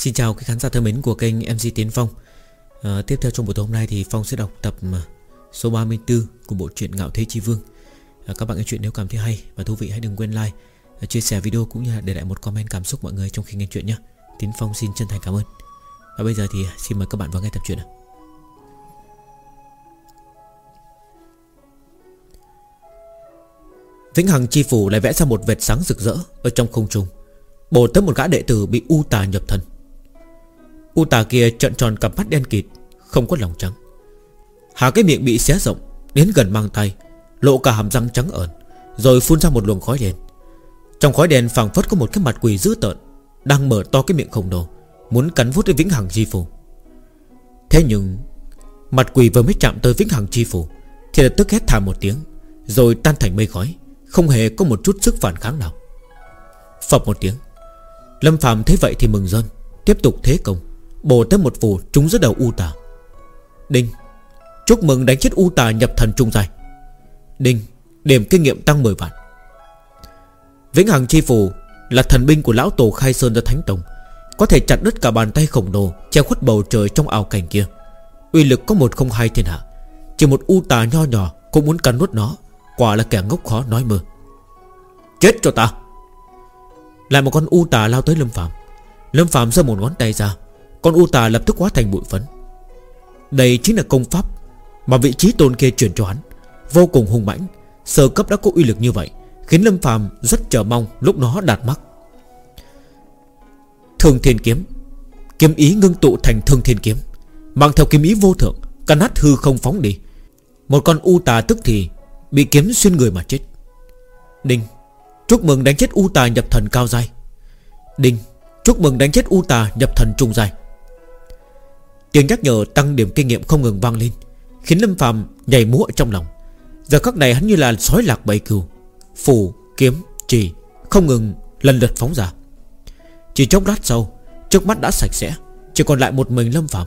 Xin chào các khán giả thân mến của kênh MC Tiến Phong. À, Tiếp theo trong buổi tối hôm nay thì Phong sẽ đọc tập ờ, số 34 của bộ truyện Ngạo Thế Chi Vương. À, Các bạn nghe chuyện nếu cảm thấy hay và thú vị hãy đừng quên like Chia sẻ video cũng như là để lại một comment cảm xúc mọi người trong khi nghe chuyện nhé. Tiến Phong xin chân thành cảm ơn. Và bây giờ thì xin mời các bạn vào nghe tập truyện nào. Vĩnh Hằng Chi Phủ lại vẽ ra một vệt sáng rực rỡ Ở trong không trung. Bổ tới một gã đệ tử bị U tà nhập thần. U tà kia trợn tròn cặp mắt đen kịt, Không có lòng trắng. Hà cái miệng bị xé rộng, Đến gần mang tay, Lộ cả hàm răng trắng ẩn Rồi phun ra một luồng khói đen. Trong khói đen phảng phất có một cái mặt quỷ dữ tợn, Đang mở to cái miệng khổng lồ, Muốn cắn vút tới Vĩnh Hằng Chi Phủ. Thế nhưng, Mặt quỷ vừa mới chạm tới Vĩnh Hằng Chi Phủ, Thì lập tức hét thảm một tiếng, Rồi tan thành mây khói, Không hề có một chút sức phản kháng nào. Phập một tiếng, Lâm Phạm thấy vậy thì mừng rơn, Tiếp tục thế công. Bổ tới một phù trúng giữa đầu U tà. Đinh, Chúc mừng đánh chết U tà nhập thần trung dài Đinh, Điểm kinh nghiệm tăng 10 vạn. Vĩnh Hằng Chi Phù Là thần binh của lão tổ khai sơn ra thánh tông, Có thể chặt đứt cả bàn tay khổng lồ, Che khuất bầu trời trong ảo cảnh kia. Uy lực có một không hai thiên hạ, Chỉ một U tà nho nhỏ Cũng muốn cắn nuốt nó, Quả là kẻ ngốc khó nói mơ. Chết cho ta! Lại một con U tà lao tới Lâm Phạm Lâm Phạm giơ một ngón tay ra con U tà lập tức hóa thành bụi phấn. Đây chính là công pháp Mà vị trí tôn kia truyền cho hắn. Vô cùng hung mãnh, Sơ cấp đã có uy lực như vậy, Khiến Lâm phàm rất chờ mong lúc nó đạt mắt Thương thiên kiếm. Kiếm ý ngưng tụ thành thương thiên kiếm, Mang theo kiếm ý vô thượng, Căn nát hư không phóng đi. Một con U tà tức thì Bị kiếm xuyên người mà chết. Đinh, Chúc mừng đánh chết U tà nhập thần cao dai Đinh, Chúc mừng đánh chết U tà nhập thần trung dài Tiếng nhắc nhở tăng điểm kinh nghiệm không ngừng vang lên Khiến Lâm phàm nhảy múa ở trong lòng. Giờ khắc này hắn như là sói lạc bầy cừu Phù, kiếm, trì Không ngừng lần lượt phóng ra. Chỉ chốc lát sau Trước mắt đã sạch sẽ Chỉ còn lại một mình Lâm phàm.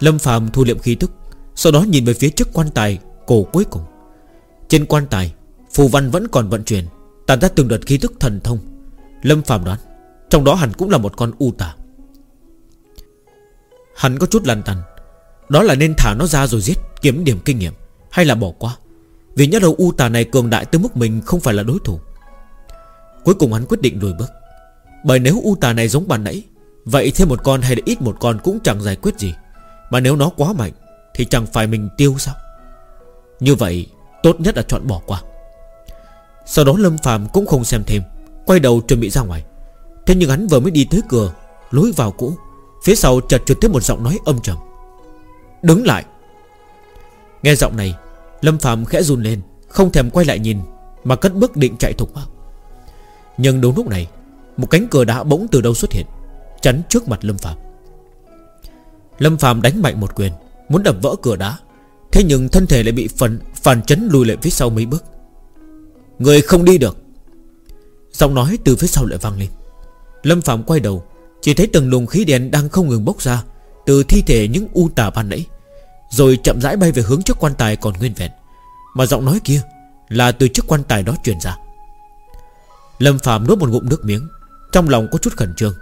Lâm phàm thu liệm khí tức Sau đó nhìn về phía trước quan tài cổ cuối cùng. Trên quan tài Phù văn vẫn còn vận chuyển Tàn ra từng đợt khí tức thần thông. Lâm phàm đoán trong đó hẳn cũng là một con u tà. Hắn có chút lăn tăn. Đó là nên thả nó ra rồi giết, Kiếm điểm kinh nghiệm, Hay là bỏ qua? Vì nhớ đầu u tà này cường đại tới mức mình không phải là đối thủ. Cuối cùng hắn quyết định lùi bước. Bởi nếu u tà này giống bàn nãy, Vậy thêm một con hay là ít một con cũng chẳng giải quyết gì. Mà nếu nó quá mạnh, Thì chẳng phải mình tiêu sao? Như vậy, tốt nhất là chọn bỏ qua. Sau đó Lâm phàm cũng không xem thêm, Quay đầu chuẩn bị ra ngoài. Thế nhưng hắn vừa mới đi tới cửa, Lối vào cũ. Phía sau chợt truyền tới một giọng nói âm trầm. Đứng lại. Nghe giọng này, Lâm Phạm khẽ run lên, Không thèm quay lại nhìn, Mà cất bước định chạy thục vào Nhưng đúng lúc này, Một cánh cửa đá bỗng từ đâu xuất hiện, Chắn trước mặt Lâm Phạm Lâm Phạm đánh mạnh một quyền, Muốn đập vỡ cửa đá, Thế nhưng thân thể lại bị phần, phản chấn lùi lại phía sau mấy bước. Người không đi được. Giọng nói từ phía sau lại vang lên. Lâm Phạm quay đầu chỉ thấy từng luồng khí đen đang không ngừng bốc ra, Từ thi thể những u tà ban nãy, Rồi chậm rãi bay về hướng trước quan tài còn nguyên vẹn. Mà giọng nói kia Là từ chiếc quan tài đó truyền ra. Lâm Phạm nuốt một ngụm nước miếng, Trong lòng có chút khẩn trương,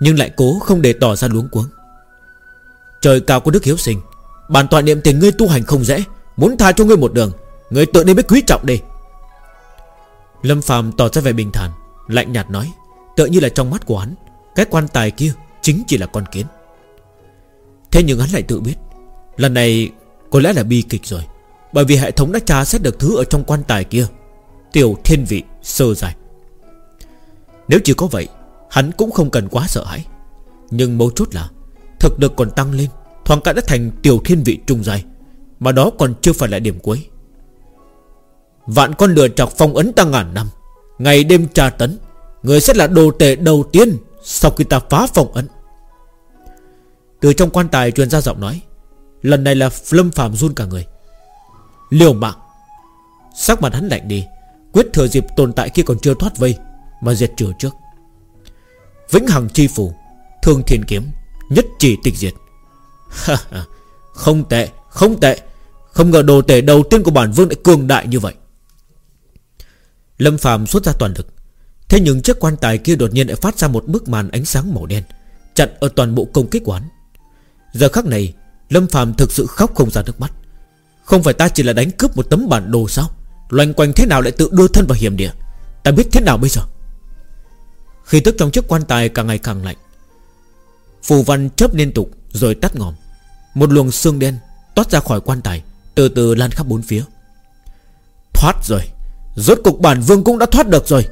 Nhưng lại cố không để tỏ ra luống cuống. Trời cao có đức hiếu sinh, Bản tọa niệm tình ngươi tu hành không dễ, Muốn tha cho ngươi một đường, Ngươi tự nên biết quý trọng đi. Lâm Phạm tỏ ra vẻ bình thản, Lạnh nhạt nói, Tựa như là trong mắt của hắn cái quan tài kia chính chỉ là con kiến. Thế nhưng hắn lại tự biết, Lần này có lẽ là bi kịch rồi, Bởi vì hệ thống đã tra xét được thứ ở trong quan tài kia. Tiểu thiên vị sơ dài. Nếu chỉ có vậy, Hắn cũng không cần quá sợ hãi. Nhưng mấu chốt là, Thực lực còn tăng lên, Thoáng cả đã thành tiểu thiên vị trung dài, Mà đó còn chưa phải là điểm cuối. Vạn con lừa chọc phong ấn ta ngàn năm, Ngày đêm tra tấn, Người sẽ là đồ tệ đầu tiên sau khi ta phá phòng ấn, Từ trong quan tài truyền ra giọng nói, Lần này là Lâm Phạm run cả người. Liều mạng. Sắc mặt hắn lạnh đi, Quyết thừa dịp tồn tại kia còn chưa thoát vây Mà diệt trừ trước. Vĩnh Hằng chi phủ, Thương thiên kiếm, Nhất chỉ tịch diệt. Không tệ Không tệ. Không ngờ đồ tể đầu tiên của bản vương lại cường đại như vậy. Lâm Phạm xuất ra toàn lực. Thế nhưng chiếc quan tài kia đột nhiên lại phát ra một bức màn ánh sáng màu đen, Chặn ở toàn bộ công kích quán. Giờ khắc này, Lâm Phạm thực sự khóc không ra nước mắt. Không phải ta chỉ là đánh cướp một tấm bản đồ sao? Loanh quanh thế nào lại tự đưa thân vào hiểm địa? Ta biết thế nào bây giờ? Khi tức trong chiếc quan tài càng ngày càng lạnh, Phù văn chớp liên tục Rồi tắt ngòm. Một luồng xương đen toát ra khỏi quan tài, Từ từ lan khắp bốn phía. Thoát rồi, Rốt cục bản vương cũng đã thoát được rồi.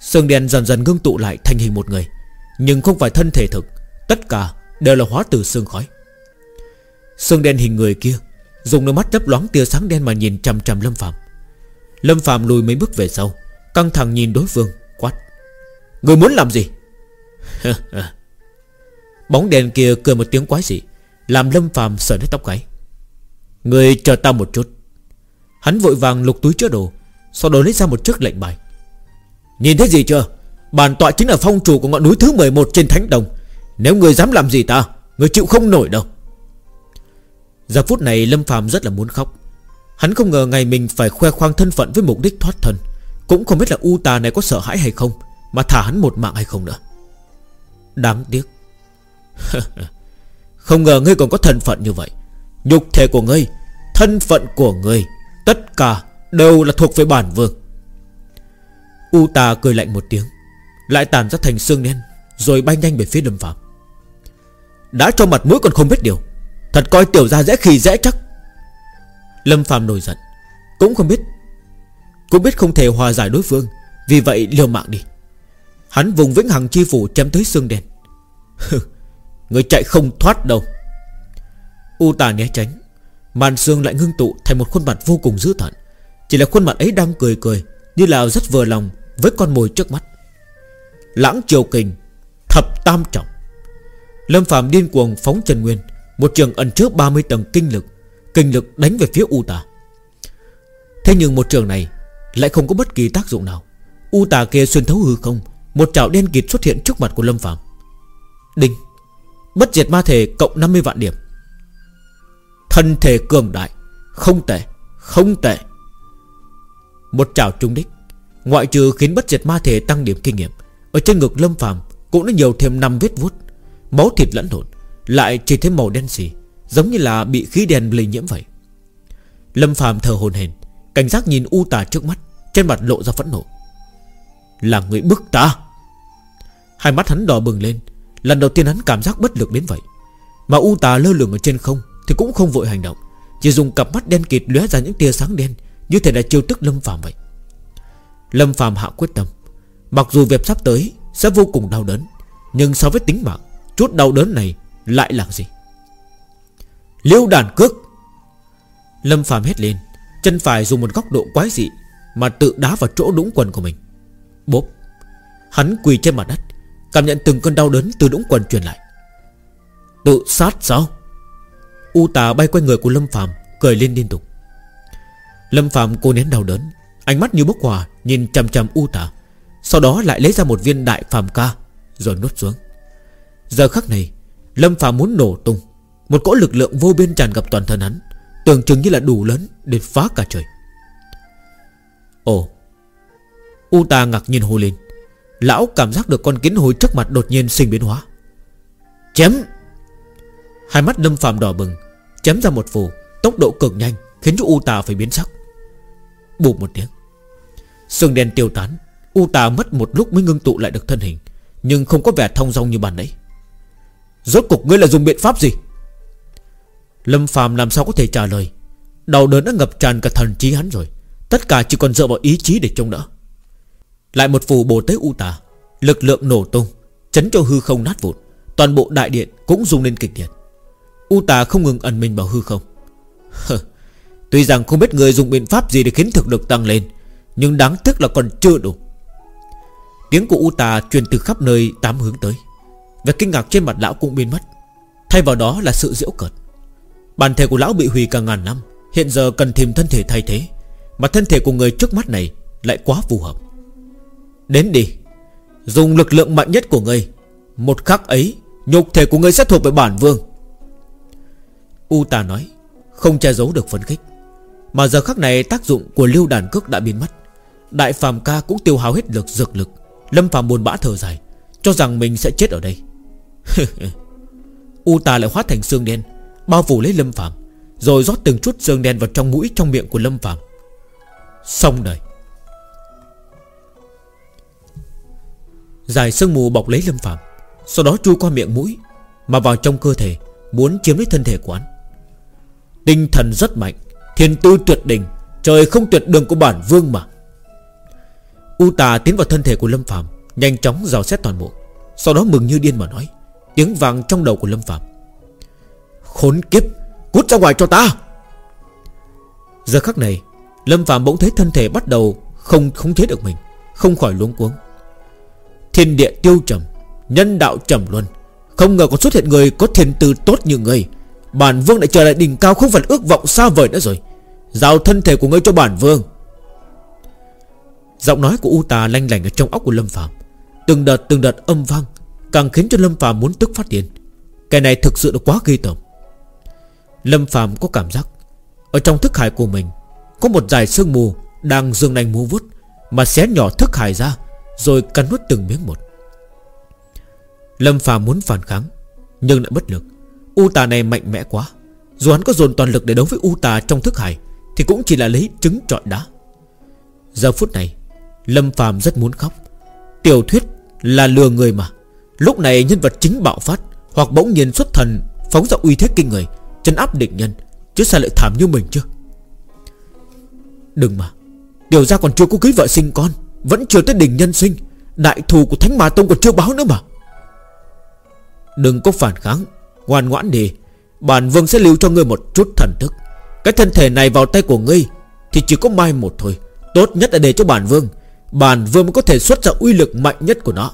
Sương đen dần dần ngưng tụ lại thành hình một người, Nhưng không phải thân thể thực, Tất cả đều là hóa từ sương khói. Sương đen hình người kia, Dùng đôi mắt chớp loáng tia sáng đen mà nhìn chằm chằm Lâm Phạm Lâm Phạm lùi mấy bước về sau, Căng thẳng nhìn đối phương, Quát. Người muốn làm gì? Bóng đèn kia cười một tiếng quái dị, Làm Lâm Phạm sờ hết tóc gáy. Người chờ ta một chút. Hắn vội vàng lục túi chứa đồ, Sau đó lấy ra một chiếc lệnh bài. Nhìn thấy gì chưa? Bản tọa chính là phong chủ của ngọn núi thứ 11 trên Thánh Đồng. Nếu người dám làm gì ta, Người chịu không nổi đâu. Giờ phút này Lâm phàm rất là muốn khóc. Hắn không ngờ ngày mình phải khoe khoang thân phận với mục đích thoát thân. Cũng không biết là U tà này có sợ hãi hay không, Mà thả hắn một mạng hay không nữa. Đáng tiếc. Không ngờ ngươi còn có thân phận như vậy. Nhục thể của ngươi, Thân phận của ngươi, Tất cả đều là thuộc về bản vương. U tà cười lạnh một tiếng, Lại tàn ra thành xương đen, Rồi bay nhanh về phía lâm phạm Đã cho mặt mũi còn không biết điều, Thật coi tiểu ra dễ khi dễ chắc. Lâm Phạm nổi giận, Cũng không biết, Cũng biết không thể hòa giải đối phương, Vì vậy liều mạng đi. Hắn vùng vĩnh hằng chi phủ chém tới xương đen. Người chạy không thoát đâu. U tà né tránh, Màn xương lại ngưng tụ thành một khuôn mặt vô cùng dữ tợn. Chỉ là khuôn mặt ấy đang cười cười, Như là rất vừa lòng với con mồi trước mắt. Lãng triều kình, Thập tam trọng. Lâm Phạm điên cuồng phóng Trần Nguyên, Một trường ẩn chứa 30 tầng kinh lực Kinh lực đánh về phía U tà. Thế nhưng một trường này Lại không có bất kỳ tác dụng nào. U tà kia xuyên thấu hư không, Một chảo đen kịt xuất hiện trước mặt của Lâm Phạm Đinh, Bất diệt ma thể cộng 50 vạn điểm. Thân thể cường đại, Không tệ Không tệ. Một chảo trung đích. Ngoại trừ khiến bất diệt ma thể tăng điểm kinh nghiệm, Ở trên ngực Lâm phàm Cũng đã nhiều thêm 5 vết vuốt. Máu thịt lẫn lộn, Lại chỉ thêm màu đen xì, Giống như là bị khí đen lây nhiễm vậy. Lâm phàm thờ hồn hển, Cảnh giác nhìn U tà trước mắt, Trên mặt lộ ra phẫn nộ. Là người bức ta? Hai mắt hắn đỏ bừng lên, Lần đầu tiên hắn cảm giác bất lực đến vậy. Mà U tà lơ lửng ở trên không Thì cũng không vội hành động, Chỉ dùng cặp mắt đen kịt lóe ra những tia sáng đen, Như thể đã chiêu tức Lâm phàm vậy. Lâm Phạm hạ quyết tâm. Mặc dù việc sắp tới sẽ vô cùng đau đớn, Nhưng so với tính mạng, Chút đau đớn này lại là gì? Liêu đàn cước. Lâm Phạm hét lên, Chân phải dùng một góc độ quái dị Mà tự đá vào chỗ đũng quần của mình. Bốp. Hắn quỳ trên mặt đất, Cảm nhận từng cơn đau đớn từ đũng quần truyền lại. Tự sát sao? U tà bay quanh người của Lâm Phạm Cười lên liên tục. Lâm Phạm cô nén đau đớn Ánh mắt như bốc hỏa Nhìn chằm chằm U tả. Sau đó lại lấy ra một viên đại phàm ca, Rồi nuốt xuống. Giờ khắc này, Lâm Phạm muốn nổ tung. Một cỗ lực lượng vô biên tràn ngập toàn thân hắn, Tưởng chừng như là đủ lớn để phá cả trời. Ồ! U ta ngạc nhiên hô lên. Lão cảm giác được con kiến hồi trước mặt đột nhiên sinh biến hóa. Chém! Hai mắt lâm phàm đỏ bừng, Chém ra một phù, Tốc độ cực nhanh, Khiến cho U tà phải biến sắc. Bụp một tiếng. Sương đen tiêu tán, U tà mất một lúc mới ngưng tụ lại được thân hình, Nhưng không có vẻ thông dong như bàn nãy. Rốt cục ngươi là dùng biện pháp gì? Lâm phàm làm sao có thể trả lời. Đầu đớn đã ngập tràn cả thần trí hắn rồi, Tất cả chỉ còn dựa vào ý chí để trông đỡ. Lại một phù bổ tới U tà, Lực lượng nổ tung, Chấn cho hư không nát vụn, Toàn bộ đại điện cũng rung lên kịch liệt. U tà không ngừng ẩn mình vào hư không. Tuy rằng không biết người dùng biện pháp gì để khiến thực lực tăng lên, Nhưng đáng tiếc là còn chưa đủ. Tiếng của U tà truyền từ khắp nơi tám hướng tới. Và kinh ngạc trên mặt lão cũng biến mất. Thay vào đó là sự diễu cợt. Bản thể của lão bị hủy cả ngàn năm, Hiện giờ cần tìm thân thể thay thế, Mà thân thể của người trước mắt này Lại quá phù hợp. Đến đi, Dùng lực lượng mạnh nhất của ngươi, Một khắc ấy, Nhục thể của ngươi sẽ thuộc về bản vương. U tà nói, Không che giấu được phấn khích. Mà giờ khắc này tác dụng của lưu đàn cước đã biến mất. Đại phàm ca cũng tiêu hao hết lực dược lực. Lâm phàm buồn bã thở dài Cho rằng mình sẽ chết ở đây. U tà lại hóa thành xương đen Bao phủ lấy Lâm phàm, Rồi rót từng chút xương đen vào trong mũi trong miệng của Lâm phàm. Xong đời. Dài sương mù bọc lấy Lâm phàm, Sau đó chui qua miệng mũi Mà vào trong cơ thể Muốn chiếm lấy thân thể của anh Tinh thần rất mạnh Thiên tư tuyệt đỉnh, Trời không tuyệt đường của bản vương mà. U tà tiến vào thân thể của Lâm Phạm Nhanh chóng dò xét toàn bộ, Sau đó mừng như điên mà nói, Tiếng vàng trong đầu của Lâm Phạm Khốn kiếp, Cút ra ngoài cho ta! Giờ khắc này, Lâm Phạm bỗng thấy thân thể bắt đầu Không khống chế được mình, Không khỏi luống cuống. Thiên địa tiêu trầm, Nhân đạo trầm luân, Không ngờ còn xuất hiện người có thiên tư tốt như người Bản vương đã trở lại đỉnh cao không phải ước vọng xa vời nữa rồi. Giao thân thể của ngươi cho bản vương. Giọng nói của U Tà lanh lành ở trong óc của Lâm Phạm Từng đợt từng đợt âm vang, Càng khiến cho Lâm Phạm muốn tức phát điên. Cái này thực sự là quá ghê tởm. Lâm Phạm có cảm giác, Ở trong thức hải của mình, Có một dải sương mù Đang dương nành múa vút Mà xé nhỏ thức hải ra, Rồi cắn nuốt từng miếng một. Lâm Phạm muốn phản kháng, Nhưng lại bất lực. U tà này mạnh mẽ quá. Dù hắn có dồn toàn lực để đấu với U tà trong thức hải, Thì cũng chỉ là lấy trứng trọi đá. Giờ phút này, Lâm Phàm rất muốn khóc. Tiểu thuyết là lừa người mà. Lúc này nhân vật chính bạo phát, Hoặc bỗng nhiên xuất thần, Phóng ra uy thế kinh người Chân áp định nhân, Chứ sao lại thảm như mình chứ? Đừng mà Điều ra còn chưa có cưới vợ sinh con, Vẫn chưa tới đỉnh nhân sinh, Đại thù của Thánh Ma Tông còn chưa báo nữa mà. Đừng có phản kháng Ngoan ngoãn đi. Bản vương sẽ lưu cho ngươi một chút thần thức. Cái thân thể này vào tay của ngươi Thì chỉ có mai một thôi. Tốt nhất là để cho bản vương. Bản vương mới có thể xuất ra uy lực mạnh nhất của nó.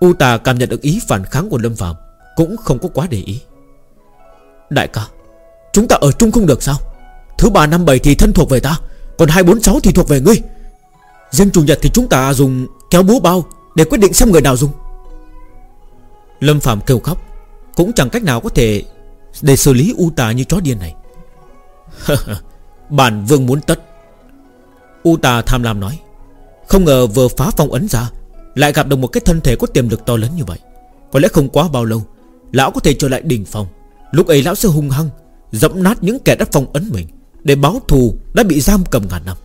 U tà cảm nhận được ý phản kháng của Lâm Phạm Cũng không có quá để ý. Đại ca, Chúng ta ở chung không được sao? Thứ ba năm bảy thì thân thuộc về ta, Còn hai bốn sáu thì thuộc về ngươi. Riêng chủ nhật thì chúng ta dùng kéo búa bao Để quyết định xem người nào dùng. Lâm Phạm kêu khóc. Cũng chẳng cách nào có thể Để xử lý U tà như chó điên này. Bản vương muốn tất. U tà tham lam nói. Không ngờ vừa phá phong ấn ra, Lại gặp được một cái thân thể có tiềm lực to lớn như vậy. Có lẽ không quá bao lâu, Lão có thể trở lại đỉnh phòng. Lúc ấy lão sẽ hung hăng, Dẫm nát những kẻ đã phong ấn mình, Để báo thù đã bị giam cầm ngàn năm.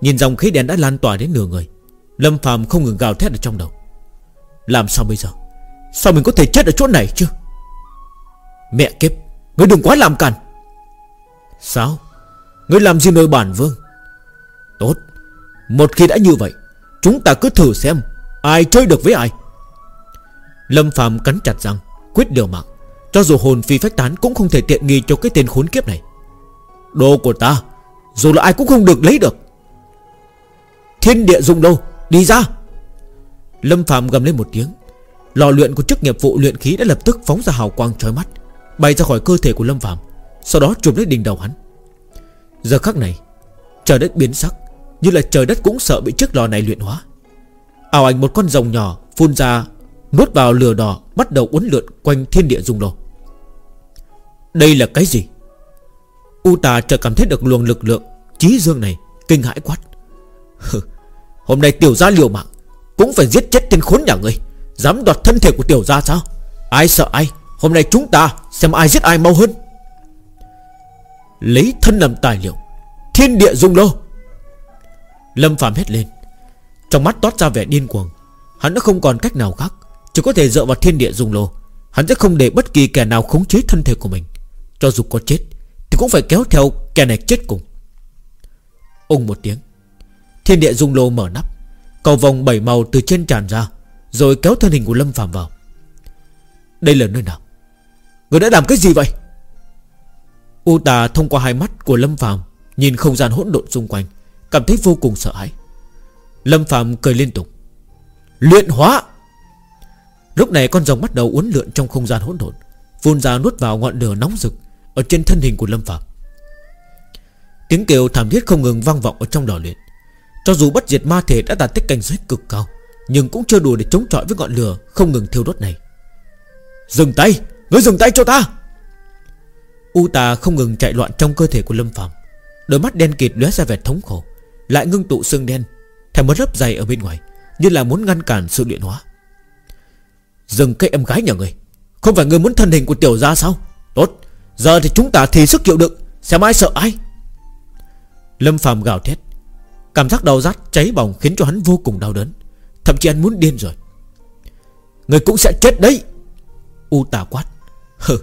Nhìn dòng khí đèn đã lan tỏa đến nửa người, Lâm Phạm không ngừng gào thét ở trong đầu. Làm sao bây giờ? Sao mình có thể chết ở chỗ này chứ? Mẹ kiếp, Ngươi đừng quá làm càn. Sao? Ngươi làm gì nơi bản vương? Tốt, Một khi đã như vậy, Chúng ta cứ thử xem Ai chơi được với ai. Lâm Phạm cắn chặt răng, Quyết điều mạng, Cho dù hồn phi phách tán Cũng không thể tiện nghi cho cái tên khốn kiếp này. Đồ của ta, Dù là ai cũng không được lấy được. Thiên địa dùng đâu, Đi ra. Lâm Phạm gầm lên một tiếng. Lò luyện của chức nghiệp vụ luyện khí đã lập tức phóng ra hào quang trói mắt, Bay ra khỏi cơ thể của Lâm Phạm, Sau đó chụp lấy đỉnh đầu hắn. Giờ khắc này, Trời đất biến sắc, Như là trời đất cũng sợ bị chiếc lò này luyện hóa. Ảo ảnh một con rồng nhỏ Phun ra, Nuốt vào lửa đỏ, Bắt đầu uốn lượn quanh thiên địa dung lô. Đây là cái gì? U tà chợt cảm thấy được luồng lực lượng, Chí dương này Kinh hãi quát. Hôm nay tiểu gia liều mạng cũng phải giết chết tên khốn nhà người Dám đoạt thân thể của tiểu gia sao? Ai sợ ai? Hôm nay chúng ta xem ai giết ai mau hơn. Lấy thân làm tài liệu. Thiên địa dung lô. Lâm Phạm hét lên. Trong mắt toát ra vẻ điên cuồng. Hắn đã không còn cách nào khác. Chỉ có thể dựa vào thiên địa dung lô. Hắn sẽ không để bất kỳ kẻ nào khống chế thân thể của mình. Cho dù có chết, Thì cũng phải kéo theo kẻ này chết cùng. Ung một tiếng. Thiên địa dung lô mở nắp. Cầu vòng bảy màu từ trên tràn ra, Rồi kéo thân hình của Lâm Phạm vào. Đây là nơi nào? Người đã làm cái gì vậy? U tà thông qua hai mắt của Lâm Phạm Nhìn không gian hỗn độn xung quanh, Cảm thấy vô cùng sợ hãi. Lâm Phạm cười liên tục. Luyện hóa! Lúc này con rồng bắt đầu uốn lượn trong không gian hỗn độn, Phun ra nuốt vào ngọn lửa nóng rực Ở trên thân hình của Lâm Phạm Tiếng kêu thảm thiết không ngừng vang vọng ở trong lò luyện. Cho dù bất diệt ma thể đã đạt tới cảnh giới cực cao, Nhưng cũng chưa đủ để chống chọi với ngọn lửa Không ngừng thiêu đốt này. Dừng tay! Ngươi dừng tay cho ta! U tà không ngừng chạy loạn trong cơ thể của Lâm Phạm Đôi mắt đen kịt lóe ra vẻ thống khổ, Lại ngưng tụ xương đen Thành một lớp dày ở bên ngoài, Như là muốn ngăn cản sự luyện hóa. Dừng cái em gái nhà người Không phải người muốn thân hình của tiểu gia sao? Tốt, Giờ thì chúng ta thì sức chịu đựng, Xem ai sợ ai. Lâm Phạm gào thét. Cảm giác đau rát, cháy bỏng khiến cho hắn vô cùng đau đớn. Thậm chí hắn muốn điên rồi. Người cũng sẽ chết đấy. U tà quát. Hừ,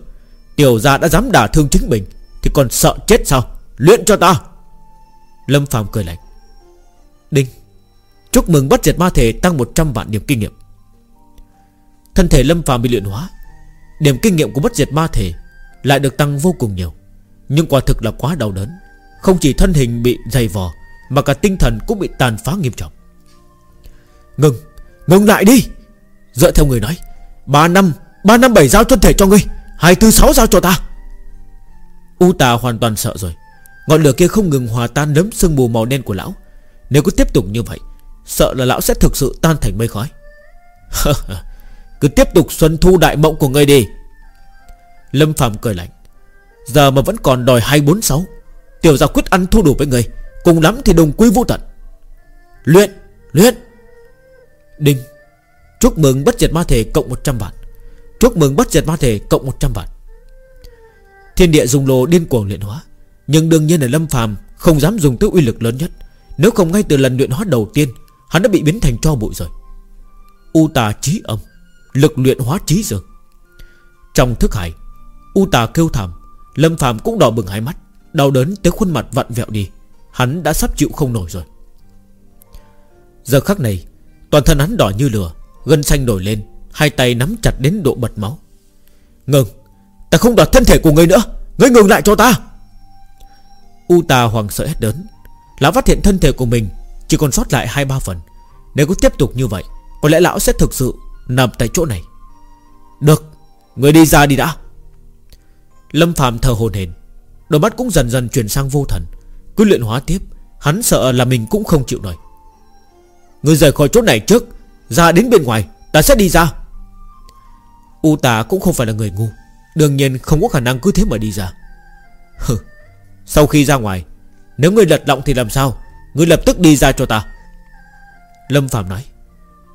Tiểu gia đã dám đả thương chính mình, Thì còn sợ chết sao? Luyện cho ta. Lâm phàm cười lạnh. Đinh, Chúc mừng bắt diệt ma thể tăng 100 vạn điểm kinh nghiệm. Thân thể Lâm phàm bị luyện hóa, Điểm kinh nghiệm của bất diệt ma thể Lại được tăng vô cùng nhiều. Nhưng quả thực là quá đau đớn. Không chỉ thân hình bị dày vò mà cả tinh thần cũng bị tàn phá nghiêm trọng. Ngừng Ngừng lại đi. Dựa theo người nói 3 năm 3 năm 7 giao thân thể cho ngươi 246 giao cho ta. U tà hoàn toàn sợ rồi. Ngọn lửa kia không ngừng hòa tan nấm sương mù màu đen của lão. Nếu cứ tiếp tục như vậy, Sợ là lão sẽ thực sự tan thành mây khói. Cứ tiếp tục xuân thu đại mộng của ngươi đi. Lâm Phạm cười lạnh. Giờ mà vẫn còn đòi 246 Tiểu gia quyết ăn thu đủ với ngươi. Cùng lắm thì đồng quy vô tận. Luyện Luyện. Đinh. Chúc mừng bất diệt ma thể cộng 100 vạn. Chúc mừng bất diệt ma thể cộng 100 vạn. Thiên địa dùng lồ điên cuồng luyện hóa. Nhưng đương nhiên là Lâm Phàm Không dám dùng tới uy lực lớn nhất. Nếu không ngay từ lần luyện hóa đầu tiên, Hắn đã bị biến thành cho bụi rồi. U tà trí âm. Lực luyện hóa trí dương. Trong thức hải, U tà kêu thảm, Lâm phàm cũng đỏ bừng hai mắt, Đau đớn tới khuôn mặt vặn vẹo đi. Hắn đã sắp chịu không nổi rồi. Giờ khắc này, Toàn thân hắn đỏ như lửa, Gân xanh nổi lên, Hai tay nắm chặt đến độ bật máu. Ngừng, Ta không đoạt thân thể của ngươi nữa, Ngươi ngừng lại cho ta. U tà hoàng sợ hết đớn, Lão phát hiện thân thể của mình Chỉ còn sót lại hai ba phần. Nếu cứ tiếp tục như vậy, Có lẽ lão sẽ thực sự nằm tại chỗ này. Được, Người đi ra đi đã. Lâm Phạm thờ hồn hền Đôi mắt cũng dần dần chuyển sang vô thần. Cứ luyện hóa tiếp, Hắn sợ là mình cũng không chịu nổi. Người rời khỏi chỗ này trước, Ra đến bên ngoài, Ta sẽ đi ra. U tà cũng không phải là người ngu, Đương nhiên không có khả năng cứ thế mà đi ra. Hừ, Sau khi ra ngoài, Nếu người lật lọng thì làm sao? Người lập tức đi ra cho ta. Lâm Phạm nói,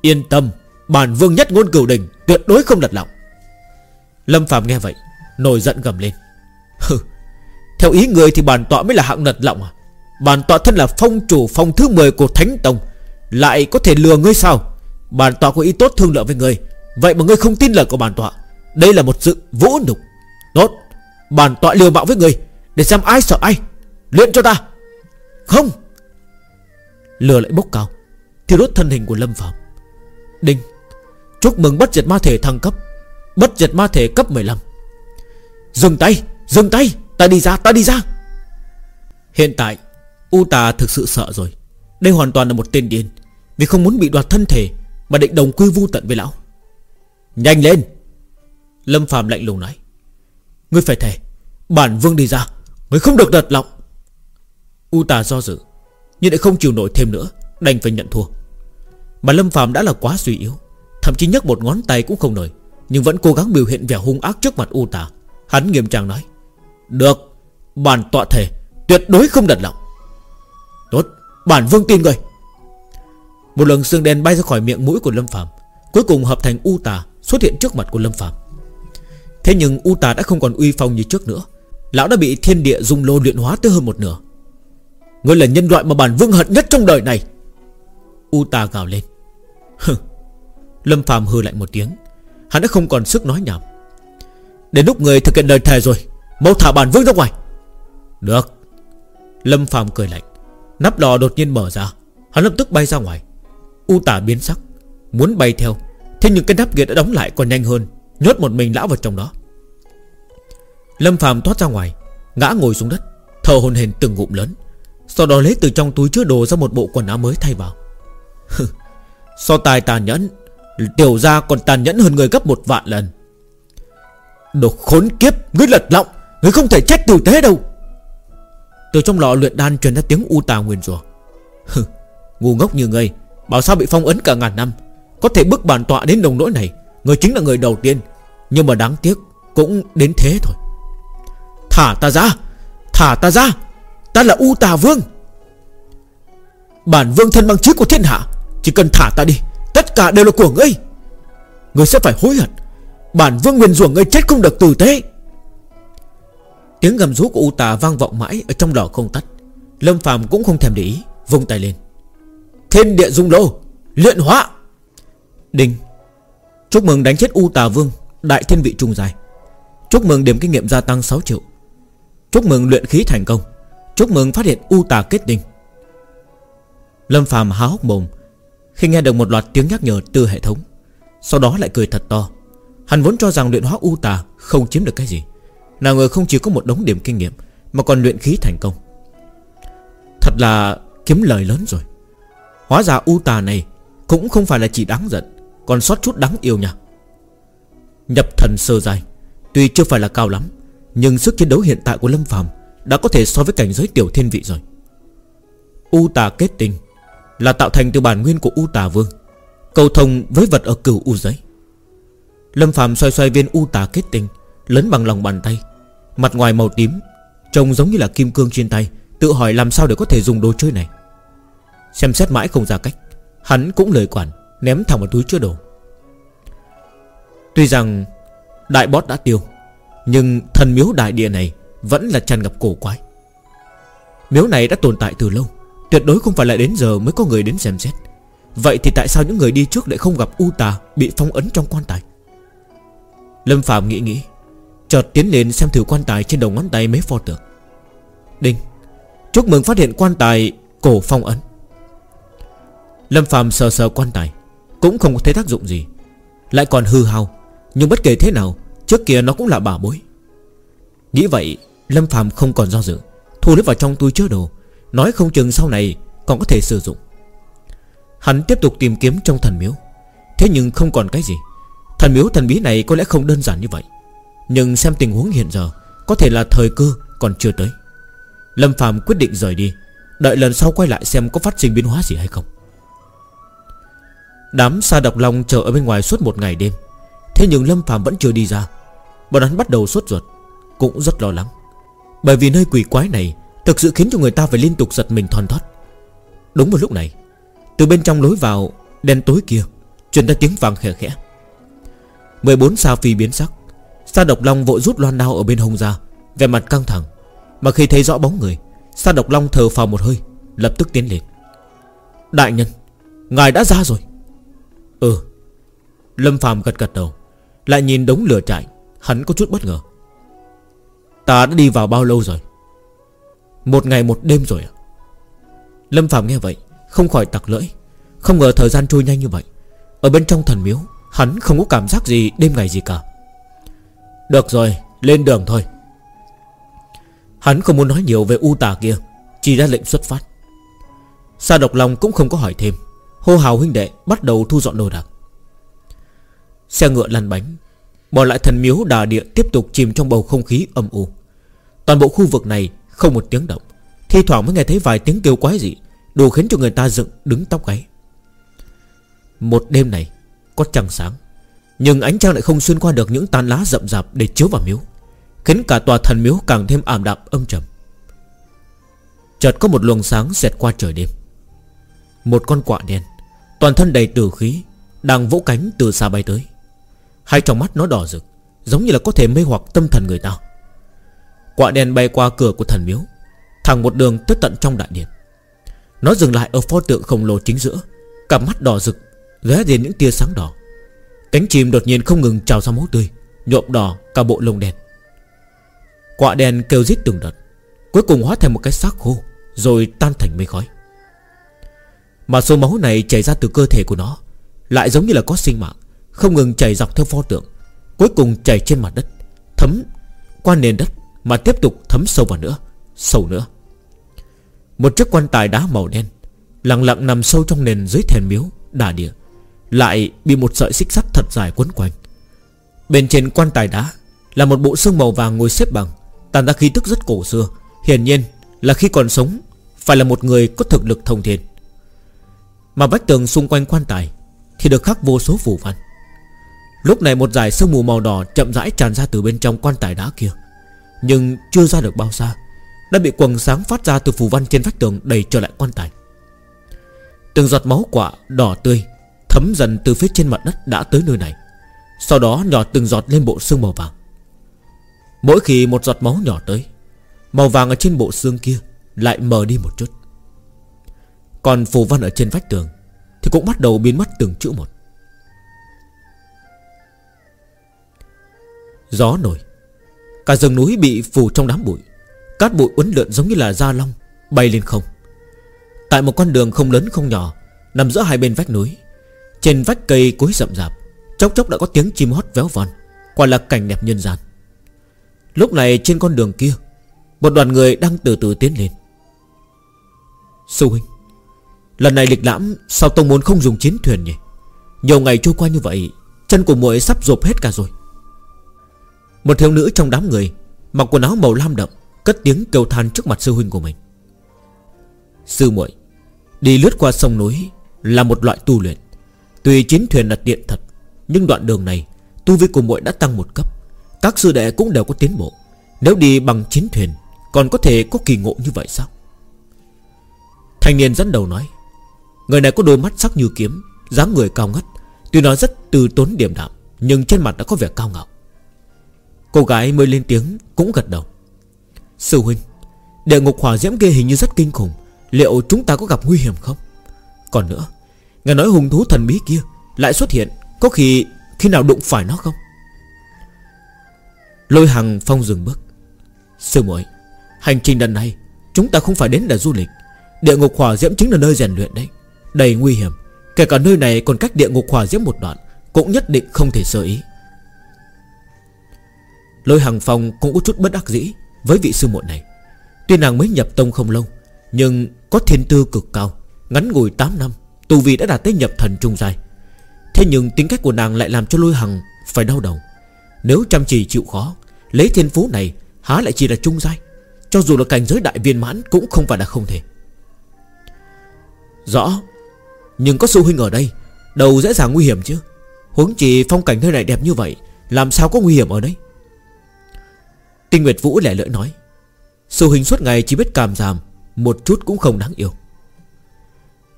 Yên tâm, Bản vương nhất ngôn cửu đình Tuyệt đối không lật lọng. Lâm Phạm nghe vậy, Nổi giận gầm lên. Hừ theo ý người thì bản tọa mới là hạng lật lọng à? Bản tọa thân là phong chủ, phong thứ 10 của Thánh Tông. Lại có thể lừa ngươi sao? Bản tọa có ý tốt thương lượng với ngươi Vậy mà ngươi không tin lời của bản tọa. Đây là một sự vũ nhục. Tốt. Bản tọa liều bạo với ngươi Để xem ai sợ ai. Luyện cho ta. Không. Lừa lại bốc cao, Thiêu đốt thân hình của Lâm Phạm Đinh. Chúc mừng bất diệt ma thể thăng cấp. Bất diệt ma thể cấp 15 Dừng tay Dừng tay. Ta đi ra, Ta đi ra. Hiện tại, U tà thực sự sợ rồi. Đây hoàn toàn là một tên điên. Vì không muốn bị đoạt thân thể Mà định đồng quy vu tận với lão. Nhanh lên! Lâm phàm lạnh lùng nói. Ngươi phải thề, Bản vương đi ra Ngươi không được đợt lọng. U tà do dự, Nhưng lại không chịu nổi thêm nữa, Đành phải nhận thua. Mà Lâm phàm đã là quá suy yếu, Thậm chí nhấc một ngón tay cũng không nổi, Nhưng vẫn cố gắng biểu hiện vẻ hung ác trước mặt U tà. Hắn nghiêm trang nói. Được, Bản tọa thể Tuyệt đối không đặt lòng. Tốt, Bản vương tin người. Một lần xương đen bay ra khỏi miệng mũi của Lâm Phạm Cuối cùng hợp thành U tà Xuất hiện trước mặt của Lâm Phạm Thế nhưng U tà đã không còn uy phong như trước nữa. Lão đã bị thiên địa dung lô luyện hóa tới hơn một nửa. Ngươi là nhân loại mà bản vương hận nhất trong đời này. U tà gào lên. Lâm Phạm hư lạnh một tiếng. Hắn đã không còn sức nói nhảm. Đến lúc người thực hiện lời thề rồi Mau thả bản vương ra ngoài. Được. Lâm Phạm cười lạnh. Nắp lò đột nhiên mở ra. Hắn lập tức bay ra ngoài. U tả biến sắc. Muốn bay theo. Thế nhưng cái nắp kia đã đóng lại còn nhanh hơn. Nhốt một mình lão vào trong đó. Lâm Phạm thoát ra ngoài. Ngã ngồi xuống đất. Thở hồn hển từng ngụm lớn. Sau đó lấy từ trong túi chứa đồ ra một bộ quần áo mới thay vào. So tài tàn nhẫn. Tiểu ra còn tàn nhẫn hơn người gấp một vạn lần. Đồ khốn kiếp. Ngươi lật lọng người không thể chết tử tế đâu. Từ trong lọ luyện đan truyền ra tiếng u tà nguyền rủa. Hừ, Ngu ngốc như ngươi, Bảo sao bị phong ấn cả ngàn năm? Có thể bức bản tọa đến đồng nỗi này người chính là người đầu tiên. Nhưng mà đáng tiếc, Cũng đến thế thôi. Thả ta ra, Thả ta ra. Ta là U Tà Vương. Bản vương thân bằng trí của thiên hạ, Chỉ cần thả ta đi, Tất cả đều là của ngươi. Người sẽ phải hối hận. Bản vương nguyền rủa ngươi chết không được tử tế. Tiếng gầm rú của U tà vang vọng mãi Ở trong đỏ không tắt. Lâm phàm cũng không thèm để ý, Vung tay lên. Thiên địa dung lô, Luyện hóa. Đinh. Chúc mừng đánh chết U tà vương, Đại thiên vị trung dài Chúc mừng điểm kinh nghiệm gia tăng 6 triệu. Chúc mừng luyện khí thành công. Chúc mừng phát hiện U tà kết đinh. Lâm phàm há hốc mồm, Khi nghe được một loạt tiếng nhắc nhở từ hệ thống, Sau đó lại cười thật to. Hắn vốn cho rằng luyện hóa U tà Không chiếm được cái gì. Nào ngờ không chỉ có một đống điểm kinh nghiệm, Mà còn luyện khí thành công. Thật là kiếm lời lớn rồi. Hóa ra U tà này Cũng không phải là chỉ đáng giận, Còn sót chút đáng yêu nha. Nhập thần sơ dài Tuy chưa phải là cao lắm, Nhưng sức chiến đấu hiện tại của Lâm Phàm Đã có thể so với cảnh giới tiểu thiên vị rồi. U tà kết tinh Là tạo thành từ bản nguyên của U tà vương, Cầu thông với vật ở cửu U giấy Lâm Phạm xoay xoay viên U tà kết tinh Lớn bằng lòng bàn tay. Mặt ngoài màu tím, Trông giống như là kim cương trên tay, Tự hỏi làm sao để có thể dùng đồ chơi này. Xem xét mãi không ra cách, Hắn cũng lời quản, Ném thẳng vào túi chứa đồ. Tuy rằng, Đại bót đã tiêu, Nhưng thần miếu đại địa này Vẫn là tràn ngập cổ quái. Miếu này đã tồn tại từ lâu, Tuyệt đối không phải là đến giờ mới có người đến xem xét. Vậy thì tại sao những người đi trước lại không gặp U tà Bị phong ấn trong quan tài? Lâm Phạm nghĩ nghĩ Chợt tiến lên xem thử quan tài trên đầu ngón tay mấy pho tượng. Đinh, Chúc mừng phát hiện quan tài cổ phong ấn. Lâm Phạm sờ sờ quan tài, Cũng không có thấy tác dụng gì. Lại còn hư hao, Nhưng bất kể thế nào, Trước kia nó cũng là bà bối. Nghĩ vậy, Lâm Phạm không còn do dự, Thu lấy vào trong túi chứa đồ, Nói không chừng sau này còn có thể sử dụng. Hắn tiếp tục tìm kiếm trong thần miếu. Thế nhưng không còn cái gì. Thần miếu thần bí này có lẽ không đơn giản như vậy. Nhưng xem tình huống hiện giờ, Có thể là thời cơ còn chưa tới. Lâm Phạm quyết định rời đi, Đợi lần sau quay lại xem có phát sinh biến hóa gì hay không. Đám sa độc long chờ ở bên ngoài suốt một ngày đêm. Thế nhưng Lâm Phạm vẫn chưa đi ra. Bọn hắn bắt đầu sốt ruột, Cũng rất lo lắng. Bởi vì nơi quỷ quái này Thực sự khiến cho người ta phải liên tục giật mình thon thót. Đúng vào lúc này, Từ bên trong lối vào, đen tối kia, Truyền ra tiếng vàng khẽ khẽ. 14 sao phi biến sắc. Sa độc long vội rút loan đao ở bên hông ra Về mặt căng thẳng. Mà khi thấy rõ bóng người, Sa độc long thở phào một hơi, Lập tức tiến lên. Đại nhân, Ngài đã ra rồi. Ừ. Lâm phàm gật gật đầu, Lại nhìn đống lửa chạy, Hắn có chút bất ngờ. Ta đã đi vào bao lâu rồi? Một ngày một đêm rồi à Lâm phàm nghe vậy, Không khỏi tặc lưỡi, Không ngờ thời gian trôi nhanh như vậy. Ở bên trong thần miếu, Hắn không có cảm giác gì đêm ngày gì cả. Được rồi, Lên đường thôi. Hắn không muốn nói nhiều về u tà kia, Chỉ ra lệnh xuất phát. Sa độc lòng cũng không có hỏi thêm. Hô hào huynh đệ bắt đầu thu dọn đồ đạc. Xe ngựa lăn bánh, Bỏ lại thần miếu đà địa tiếp tục chìm trong bầu không khí âm u. Toàn bộ khu vực này không một tiếng động. Thi thoảng mới nghe thấy vài tiếng kêu quái dị, Đủ khiến cho người ta dựng đứng tóc gáy. Một đêm này, có trăng sáng. Nhưng ánh trăng lại không xuyên qua được những tán lá rậm rạp Để chiếu vào miếu. Khiến cả tòa thần miếu càng thêm ảm đạm, âm trầm. Chợt có một luồng sáng xẹt qua trời đêm. Một con quạ đen, Toàn thân đầy tử khí, Đang vỗ cánh từ xa bay tới. Hai trong mắt nó đỏ rực, Giống như là có thể mê hoặc tâm thần người ta. Quạ đen bay qua cửa của thần miếu, Thẳng một đường tới tận trong đại điện. Nó dừng lại ở pho tượng khổng lồ chính giữa, Cặp mắt đỏ rực Ghé đến những tia sáng đỏ. Cánh chim đột nhiên không ngừng trào ra máu tươi, Nhuộm đỏ cả bộ lông đen. Quạ đen kêu rít từng đợt, Cuối cùng hóa thành một cái xác khô, Rồi tan thành mây khói. Mà số máu này chảy ra từ cơ thể của nó, Lại giống như là có sinh mạng, Không ngừng chảy dọc theo pho tượng, Cuối cùng chảy trên mặt đất, Thấm qua nền đất Mà tiếp tục thấm sâu vào nữa, Sâu nữa. Một chiếc quan tài đá màu đen, Lặng lặng nằm sâu trong nền dưới thềm miếu Đà địa lại bị một sợi xích sắt thật dài quấn quanh. Bên trên quan tài đá Là một bộ xương màu vàng ngồi xếp bằng Tàn ra khí tức rất cổ xưa. Hiển nhiên là khi còn sống, Phải là một người có thực lực thông thiên. Mà vách tường xung quanh quan tài Thì được khắc vô số phù văn. Lúc này một dải sương mù màu đỏ Chậm rãi tràn ra từ bên trong quan tài đá kia, Nhưng chưa ra được bao xa, Đã bị quần sáng phát ra từ phù văn trên vách tường Đầy trở lại quan tài. Từng giọt máu quả đỏ tươi Thấm dần từ phía trên mặt đất đã tới nơi này. Sau đó nhỏ từng giọt lên bộ xương màu vàng. Mỗi khi một giọt máu nhỏ tới, Màu vàng ở trên bộ xương kia Lại mờ đi một chút. Còn phù văn ở trên vách tường Thì cũng bắt đầu biến mất từng chữ một. Gió nổi, Cả rừng núi bị phủ trong đám bụi, Cát bụi uốn lượn giống như là da long Bay lên không. Tại một con đường không lớn không nhỏ, Nằm giữa hai bên vách núi trên vách cây cối rậm rạp, Chốc chốc đã có tiếng chim hót véo von, Quả là cảnh đẹp nhân gian. Lúc này trên con đường kia, Một đoàn người đang từ từ tiến lên. Sư huynh, Lần này lịch lãm, Sao tông môn không dùng chiến thuyền nhỉ? Nhiều ngày trôi qua như vậy, Chân của muội sắp rộp hết cả rồi. Một thiếu nữ trong đám người, Mặc quần áo màu lam đậm, Cất tiếng kêu than trước mặt sư huynh của mình. Sư muội, Đi lướt qua sông núi Là một loại tu luyện. Tuy chiến thuyền là tiện thật, Nhưng đoạn đường này, Tu vi của muội đã tăng một cấp. Các sư đệ cũng đều có tiến bộ. Nếu đi bằng chiến thuyền, Còn có thể có kỳ ngộ như vậy sao? Thanh niên dẫn đầu nói, Người này có đôi mắt sắc như kiếm, dáng người cao ngất, Tuy nói rất từ tốn điềm đạm, Nhưng trên mặt đã có vẻ cao ngạo. Cô gái mới lên tiếng cũng gật đầu. Sư huynh, Địa ngục hỏa diễm kia hình như rất kinh khủng, Liệu chúng ta có gặp nguy hiểm không? Còn nữa Nghe nói hùng thú thần bí kia Lại xuất hiện, Có khi khi nào đụng phải nó không? Lôi hằng phong dừng bước. Sư muội, Hành trình lần này, Chúng ta không phải đến để du lịch. Địa ngục hỏa diễm chính là nơi rèn luyện đấy. Đầy nguy hiểm, Kể cả nơi này còn cách địa ngục hỏa diễm một đoạn, Cũng nhất định không thể sơ ý. Lôi hằng phong cũng có chút bất đắc dĩ Với vị sư muội này. Tuy nàng mới nhập tông không lâu, Nhưng có thiên tư cực cao, Ngắn ngủi 8 năm Tu Vi đã đạt tới nhập thần trung dài Thế nhưng tính cách của nàng lại làm cho lôi hằng Phải đau đầu. Nếu chăm chỉ chịu khó, Lấy thiên phú này, há lại chỉ là trung giai. Cho dù là cảnh giới đại viên mãn Cũng không phải là không thể. Rõ, Nhưng có sư huynh ở đây Đầu dễ dàng nguy hiểm chứ. Huống chỉ phong cảnh nơi này đẹp như vậy, Làm sao có nguy hiểm ở đấy? Tinh Nguyệt Vũ lẻ lưỡi nói, Sư huynh suốt ngày chỉ biết cảm giảm Một chút cũng không đáng yêu.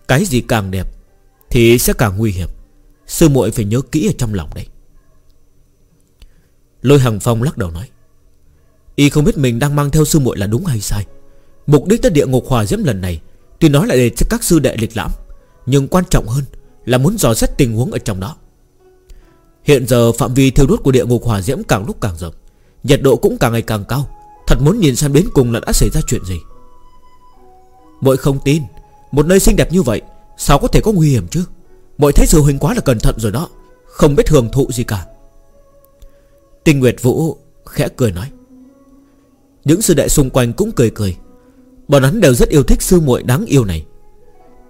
Cái gì càng đẹp Thì sẽ càng nguy hiểm. Sư muội phải nhớ kỹ ở trong lòng đây. Lôi Hằng Phong lắc đầu nói, Y không biết mình đang mang theo sư muội là đúng hay sai. Mục đích tới địa ngục hòa diễm lần này, Tuy nói là để cho các sư đệ lịch lãm, Nhưng quan trọng hơn Là muốn dò xét tình huống ở trong đó. Hiện giờ phạm vi thiêu đốt của địa ngục hỏa diễm càng lúc càng rộng, Nhiệt độ cũng càng ngày càng cao. Thật muốn nhìn xem đến cùng là đã xảy ra chuyện gì. Mội không tin. Một nơi xinh đẹp như vậy, Sao có thể có nguy hiểm chứ? Mọi thế sự huynh quá là cẩn thận rồi đó, Không biết hưởng thụ gì cả. Tinh Nguyệt Vũ khẽ cười nói. Những sư đệ xung quanh cũng cười cười. Bọn hắn đều rất yêu thích sư muội đáng yêu này.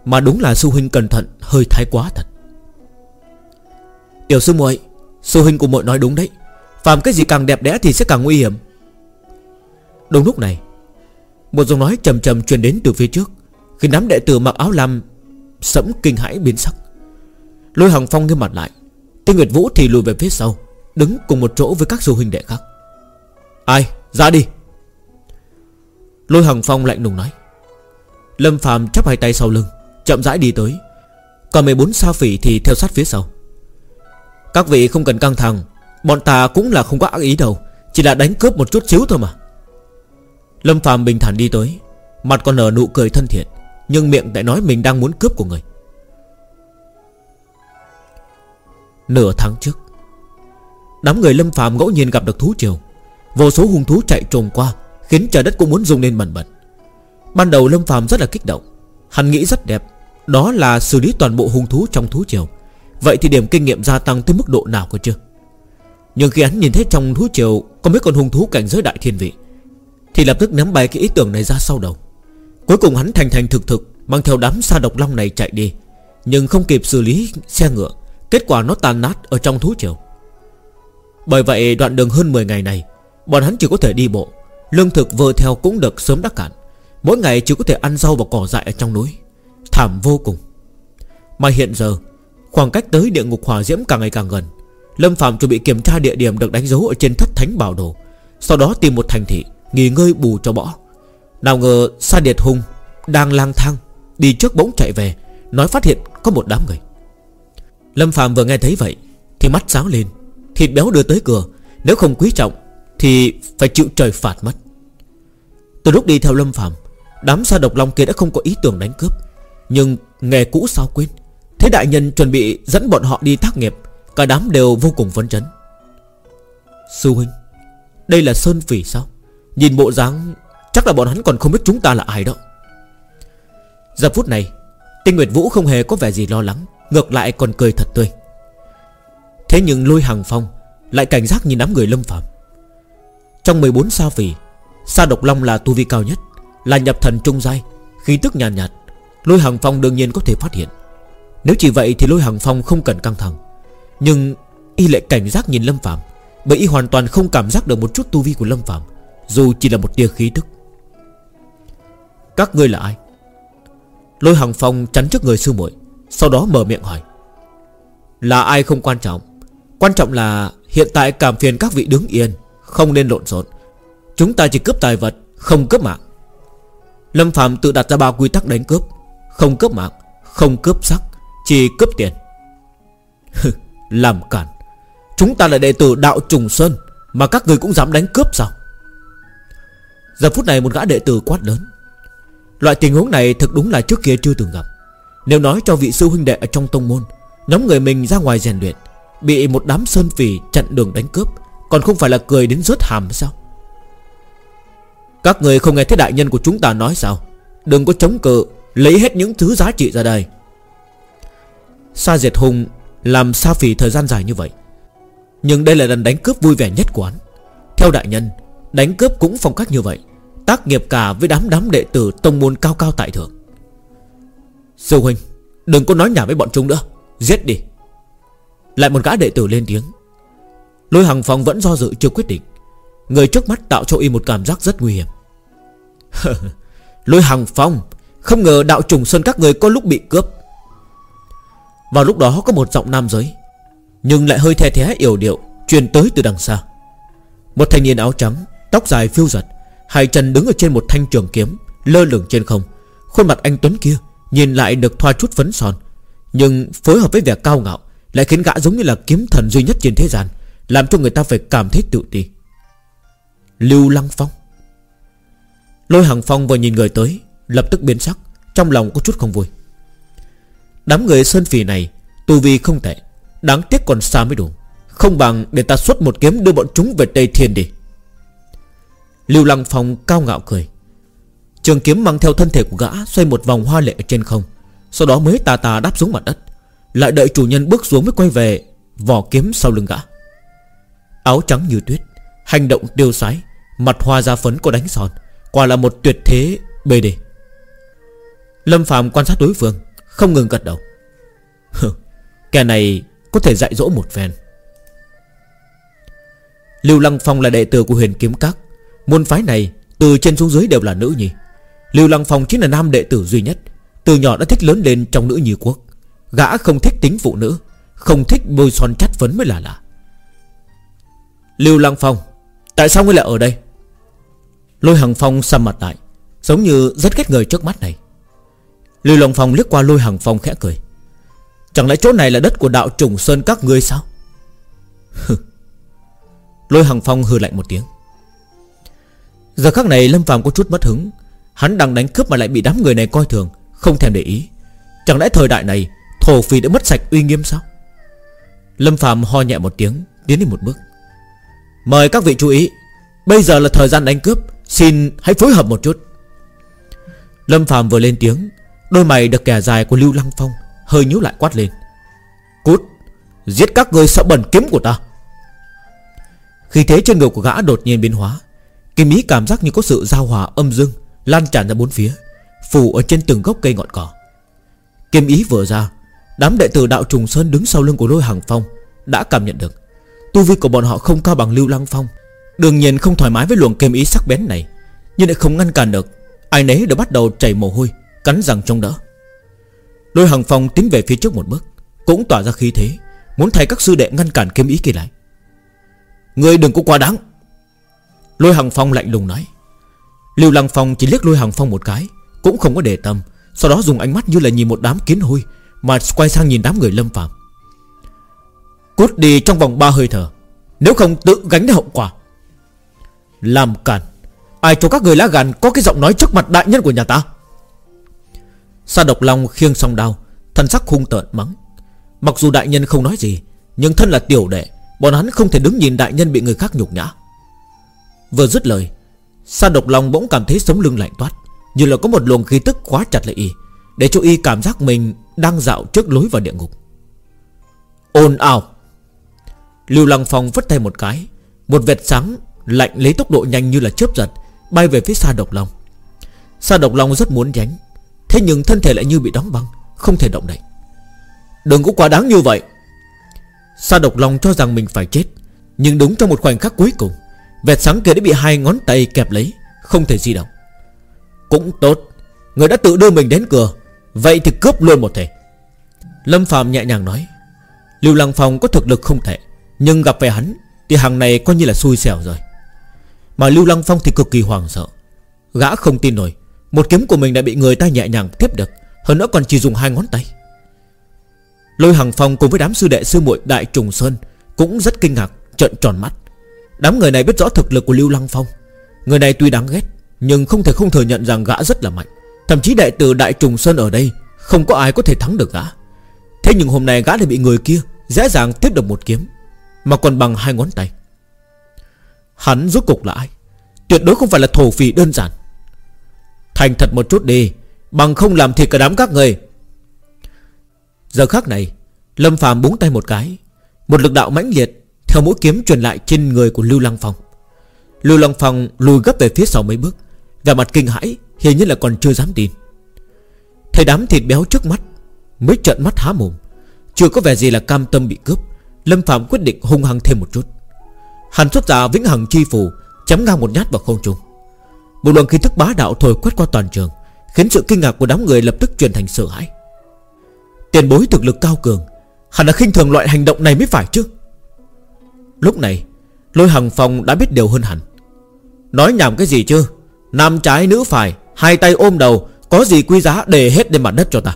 Mà đúng là sư huynh cẩn thận, Hơi thái quá thật. Tiểu sư muội, Sư huynh của muội nói đúng đấy. Phàm cái gì càng đẹp đẽ thì sẽ càng nguy hiểm. Đúng lúc này, Một giọng nói trầm trầm truyền đến từ phía trước. Khi đám đệ tử mặc áo lam Sẫm kinh hãi biến sắc, Lôi Hằng Phong nghiêm mặt lại. Tinh Nguyệt Vũ thì lùi về phía sau, Đứng cùng một chỗ với các du huynh đệ khác. Ai, ra đi. Lôi Hằng Phong lạnh lùng nói. Lâm Phạm chắp hai tay sau lưng, Chậm rãi đi tới. Còn 14 sao phỉ thì theo sát phía sau. Các vị không cần căng thẳng, Bọn ta cũng là không có ác ý đâu, Chỉ là đánh cướp một chút xíu thôi mà. Lâm Phạm bình thản đi tới, Mặt còn nở nụ cười thân thiện. Nhưng miệng lại nói mình đang muốn cướp của người. Nửa tháng trước, Đám người Lâm Phàm ngẫu nhiên gặp được thú triều. Vô số hung thú chạy trồm qua, Khiến trời đất cũng muốn rung lên bẩn bẩn Ban đầu Lâm Phàm rất là kích động. Hắn nghĩ rất đẹp, Đó là xử lý toàn bộ hung thú trong thú triều. Vậy thì điểm kinh nghiệm gia tăng tới mức độ nào cơ chưa Nhưng khi hắn nhìn thấy trong thú triều Có mấy con hung thú cảnh giới đại thiên vị, Thì lập tức ném bay cái ý tưởng này ra sau đầu. Cuối cùng hắn thành thành thực thực, Mang theo đám sa độc long này chạy đi. Nhưng không kịp xử lý xe ngựa, Kết quả nó tàn nát ở trong thú triều. Bởi vậy, đoạn đường hơn 10 ngày này, Bọn hắn chỉ có thể đi bộ. Lương thực, vơ theo cũng được sớm đắc cạn. Mỗi ngày chỉ có thể ăn rau và cỏ dại ở trong núi. Thảm vô cùng. Mà hiện giờ, Khoảng cách tới địa ngục hỏa diễm càng ngày càng gần. Lâm Phạm chuẩn bị kiểm tra địa điểm được đánh dấu Ở trên thất thánh bảo đồ, Sau đó tìm một thành thị, Nghỉ ngơi bù cho bỏ. Nào ngờ Sa Điệt Hùng Đang lang thang, Đi trước bỗng chạy về, Nói phát hiện có một đám người. Lâm Phạm vừa nghe thấy vậy Thì mắt sáng lên, Thịt béo đưa tới cửa, Nếu không quý trọng Thì phải chịu trời phạt mất. Từ lúc đi theo Lâm Phạm Đám sa độc long kia đã không có ý tưởng đánh cướp, Nhưng nghề cũ sao quên Thế đại nhân chuẩn bị dẫn bọn họ đi tác nghiệp, Cả đám đều vô cùng phấn chấn. Sư huynh, Đây là Sơn Phỉ sao? Nhìn bộ dáng Chắc là bọn hắn còn không biết chúng ta là ai đó. Giờ phút này Tinh Nguyệt Vũ không hề có vẻ gì lo lắng Ngược lại còn cười thật tươi. Thế nhưng lôi hàng phong Lại cảnh giác nhìn đám người lâm phạm Trong 14 sao phỉ Sa độc long là tu vi cao nhất Là nhập thần trung giai Khí tức nhàn nhạt, nhạt Lôi hàng phong đương nhiên có thể phát hiện. Nếu chỉ vậy thì lôi hàng phong không cần căng thẳng Nhưng y lại cảnh giác nhìn lâm phạm Bởi y hoàn toàn không cảm giác được một chút tu vi của lâm phạm Dù chỉ là một tia khí tức. Các ngươi là ai? Lôi hằng phong chắn trước người sư muội, Sau đó mở miệng hỏi. Là ai không quan trọng. Quan trọng là hiện tại cảm phiền các vị đứng yên, Không nên lộn xộn. Chúng ta chỉ cướp tài vật, Không cướp mạng. Lâm Phạm tự đặt ra ba quy tắc đánh cướp. Không cướp mạng, Không cướp sắc, Chỉ cướp tiền. Làm cản Chúng ta là đệ tử đạo trùng sơn, Mà các người cũng dám đánh cướp sao? Giờ phút này một gã đệ tử quát lớn. Loại tình huống này thực đúng là trước kia chưa từng gặp. Nếu nói cho vị sư huynh đệ ở trong tông môn, Nhóm người mình ra ngoài rèn luyện, Bị một đám sơn phỉ chặn đường đánh cướp, Còn không phải là cười đến rớt hàm sao? Các người không nghe thấy đại nhân của chúng ta nói sao? Đừng có chống cự, Lấy hết những thứ giá trị ra đây. Sa diệt hùng Làm sa phỉ thời gian dài như vậy. Nhưng đây là lần đánh cướp vui vẻ nhất của hắn Theo đại nhân, Đánh cướp cũng phong cách như vậy. Tác nghiệp cả với đám đám đệ tử Tông môn cao cao tại thượng. Sư huynh, Đừng có nói nhảm với bọn chúng nữa. Giết đi. Lại một gã đệ tử lên tiếng. Lôi Hằng Phong vẫn do dự chưa quyết định. Người trước mắt tạo cho y một cảm giác rất nguy hiểm. Lôi Hằng Phong, Không ngờ đạo trùng sơn các người có lúc bị cướp. Vào lúc đó có một giọng nam giới, Nhưng lại hơi the thế yểu điệu, Truyền tới từ đằng xa. Một thanh niên áo trắng, Tóc dài phiêu giật Hai chân đứng ở trên một thanh trường kiếm, Lơ lửng trên không. Khuôn mặt anh Tuấn kia Nhìn lại được thoa chút phấn son, Nhưng phối hợp với vẻ cao ngạo Lại khiến gã giống như là kiếm thần duy nhất trên thế gian, Làm cho người ta phải cảm thấy tự ti. Lưu Lăng Phong. Lôi Hằng Phong vừa nhìn người tới, Lập tức biến sắc, Trong lòng có chút không vui. Đám người sơn phì này, Tu vi không tệ, Đáng tiếc còn xa mới đủ, Không bằng để ta xuất một kiếm đưa bọn chúng về Tây Thiên đi. Lưu Lăng Phong cao ngạo cười. Trường kiếm mang theo thân thể của gã Xoay một vòng hoa lệ ở trên không, Sau đó mới tà tà đáp xuống mặt đất, Lại đợi chủ nhân bước xuống mới quay về, Vỏ kiếm sau lưng gã. Áo trắng như tuyết, Hành động tiêu sái, Mặt hoa da phấn có đánh son Quả là một tuyệt thế bề đề Lâm Phạm quan sát đối phương, Không ngừng gật đầu. Kẻ này có thể dạy dỗ một phen. Lưu Lăng Phong là đệ tử của huyền kiếm các Môn phái này từ trên xuống dưới đều là nữ nhi. Lưu Lăng Phong chính là nam đệ tử duy nhất, Từ nhỏ đã thích lớn lên trong nữ nhi quốc. Gã không thích tính phụ nữ, Không thích bôi son chắt phấn mới là lạ. Lưu Lăng Phong, Tại sao ngươi lại ở đây? Lôi Hằng Phong xăm mặt lại, Giống như rất ghét người trước mắt này. Lưu Lăng Phong liếc qua Lôi Hằng Phong khẽ cười. Chẳng lẽ chỗ này là đất của đạo trùng sơn các ngươi sao? Lôi Hằng Phong hừ lạnh một tiếng. Giờ khắc này Lâm Phạm có chút mất hứng. Hắn đang đánh cướp mà lại bị đám người này coi thường, Không thèm để ý. Chẳng lẽ thời đại này, Thổ phỉ đã mất sạch uy nghiêm sao? Lâm Phạm ho nhẹ một tiếng, Tiến đi một bước. Mời các vị chú ý, Bây giờ là thời gian đánh cướp, Xin hãy phối hợp một chút. Lâm Phạm vừa lên tiếng, Đôi mày được kẻ dài của Lưu Lăng Phong Hơi nhíu lại quát lên. Cút, Giết các người sợ bẩn kiếm của ta. Khi thế trên người của gã đột nhiên biến hóa Kim ý cảm giác như có sự giao hòa âm dương Lan tràn ra bốn phía, Phủ ở trên từng gốc cây ngọn cỏ. Kim ý vừa ra, Đám đệ tử đạo trùng sơn đứng sau lưng của lôi hàng phong Đã cảm nhận được. Tu vi của bọn họ không cao bằng lưu lăng phong. Đương nhiên không thoải mái với luồng kim ý sắc bén này, Nhưng lại không ngăn cản được. Ai nấy đã bắt đầu chảy mồ hôi, Cắn răng trong đỡ. Lôi hàng phong tiến về phía trước một bước, Cũng tỏa ra khí thế, Muốn thay các sư đệ ngăn cản kim ý kia lại. Người đừng có quá đáng. Lôi Hằng Phong lạnh lùng nói. Lưu Lăng Phong chỉ liếc Lôi Hằng Phong một cái, Cũng không có để tâm, Sau đó dùng ánh mắt như là nhìn một đám kiến hôi, Mà quay sang nhìn đám người lâm phạm Cút đi trong vòng ba hơi thở, Nếu không tự gánh hậu quả. Làm cản Ai cho các người lá gan có cái giọng nói trước mặt đại nhân của nhà ta? Sa độc long khiêng song đao Thân sắc hung tợn mắng. Mặc dù đại nhân không nói gì, Nhưng thân là tiểu đệ, Bọn hắn không thể đứng nhìn đại nhân bị người khác nhục nhã. Vừa dứt lời, Sa độc long bỗng cảm thấy sống lưng lạnh toát, Như là có một luồng khí tức khóa chặt lại y, Để cho y cảm giác mình đang dạo trước lối vào địa ngục. Ồn ào! Lưu Lăng Phong vất tay một cái, Một vệt sáng lạnh lấy tốc độ nhanh như là chớp giật, Bay về phía xa độc long. Sa độc long rất muốn tránh Thế nhưng thân thể lại như bị đóng băng, Không thể động đậy. Đừng có quá đáng như vậy. Sa độc long cho rằng mình phải chết, Nhưng đúng trong một khoảnh khắc cuối cùng Vẹt sáng kia đã bị hai ngón tay kẹp lấy, Không thể di động. Cũng tốt, Người đã tự đưa mình đến cửa, Vậy thì cướp luôn một thể. Lâm Phạm nhẹ nhàng nói, Lưu Lăng Phong có thực lực không thể, Nhưng gặp phải hắn Thì hàng này coi như là xui xẻo rồi. Mà Lưu Lăng Phong thì cực kỳ hoàng sợ. Gã không tin nổi, Một kiếm của mình đã bị người ta nhẹ nhàng tiếp được, Hơn nữa còn chỉ dùng hai ngón tay. Lôi Hằng Phong cùng với đám sư đệ sư muội Đại Trùng Sơn Cũng rất kinh ngạc, trợn tròn mắt. Đám người này biết rõ thực lực của Lưu Lăng Phong. Người này tuy đáng ghét, Nhưng không thể không thừa nhận rằng gã rất là mạnh. Thậm chí đại tử Đại Trùng Sơn ở đây, Không có ai có thể thắng được gã. Thế nhưng hôm nay gã lại bị người kia Dễ dàng tiếp được một kiếm, Mà còn bằng hai ngón tay. Hắn rốt cục là ai? Tuyệt đối không phải là thổ phỉ đơn giản. Thành thật một chút đi, Bằng không làm thịt cả đám các người. Giờ khác này, Lâm phàm búng tay một cái, Một lực đạo mãnh liệt theo mũi kiếm truyền lại trên người của Lưu Lăng Phong. Lưu Lăng Phong lùi gấp về phía sau mấy bước Và mặt kinh hãi, Hiển nhiên là còn chưa dám tin. Thấy đám thịt béo trước mắt, Mới trợn mắt há mồm, Chưa có vẻ gì là cam tâm bị cướp, Lâm Phạm quyết định hung hăng thêm một chút. Hắn xuất ra vĩnh hằng chi phù, Chém ngang một nhát vào không trung. Một luồng khí thức bá đạo thổi quét qua toàn trường, Khiến sự kinh ngạc của đám người lập tức chuyển thành sợ hãi. Tiền bối thực lực cao cường Hắn đã khinh thường loại hành động này mới phải chứ? Lúc này, Lôi Hằng Phong đã biết điều hơn hẳn. Nói nhảm cái gì chứ? Nam trái nữ phải, Hai tay ôm đầu, Có gì quý giá để hết lên mặt đất cho ta?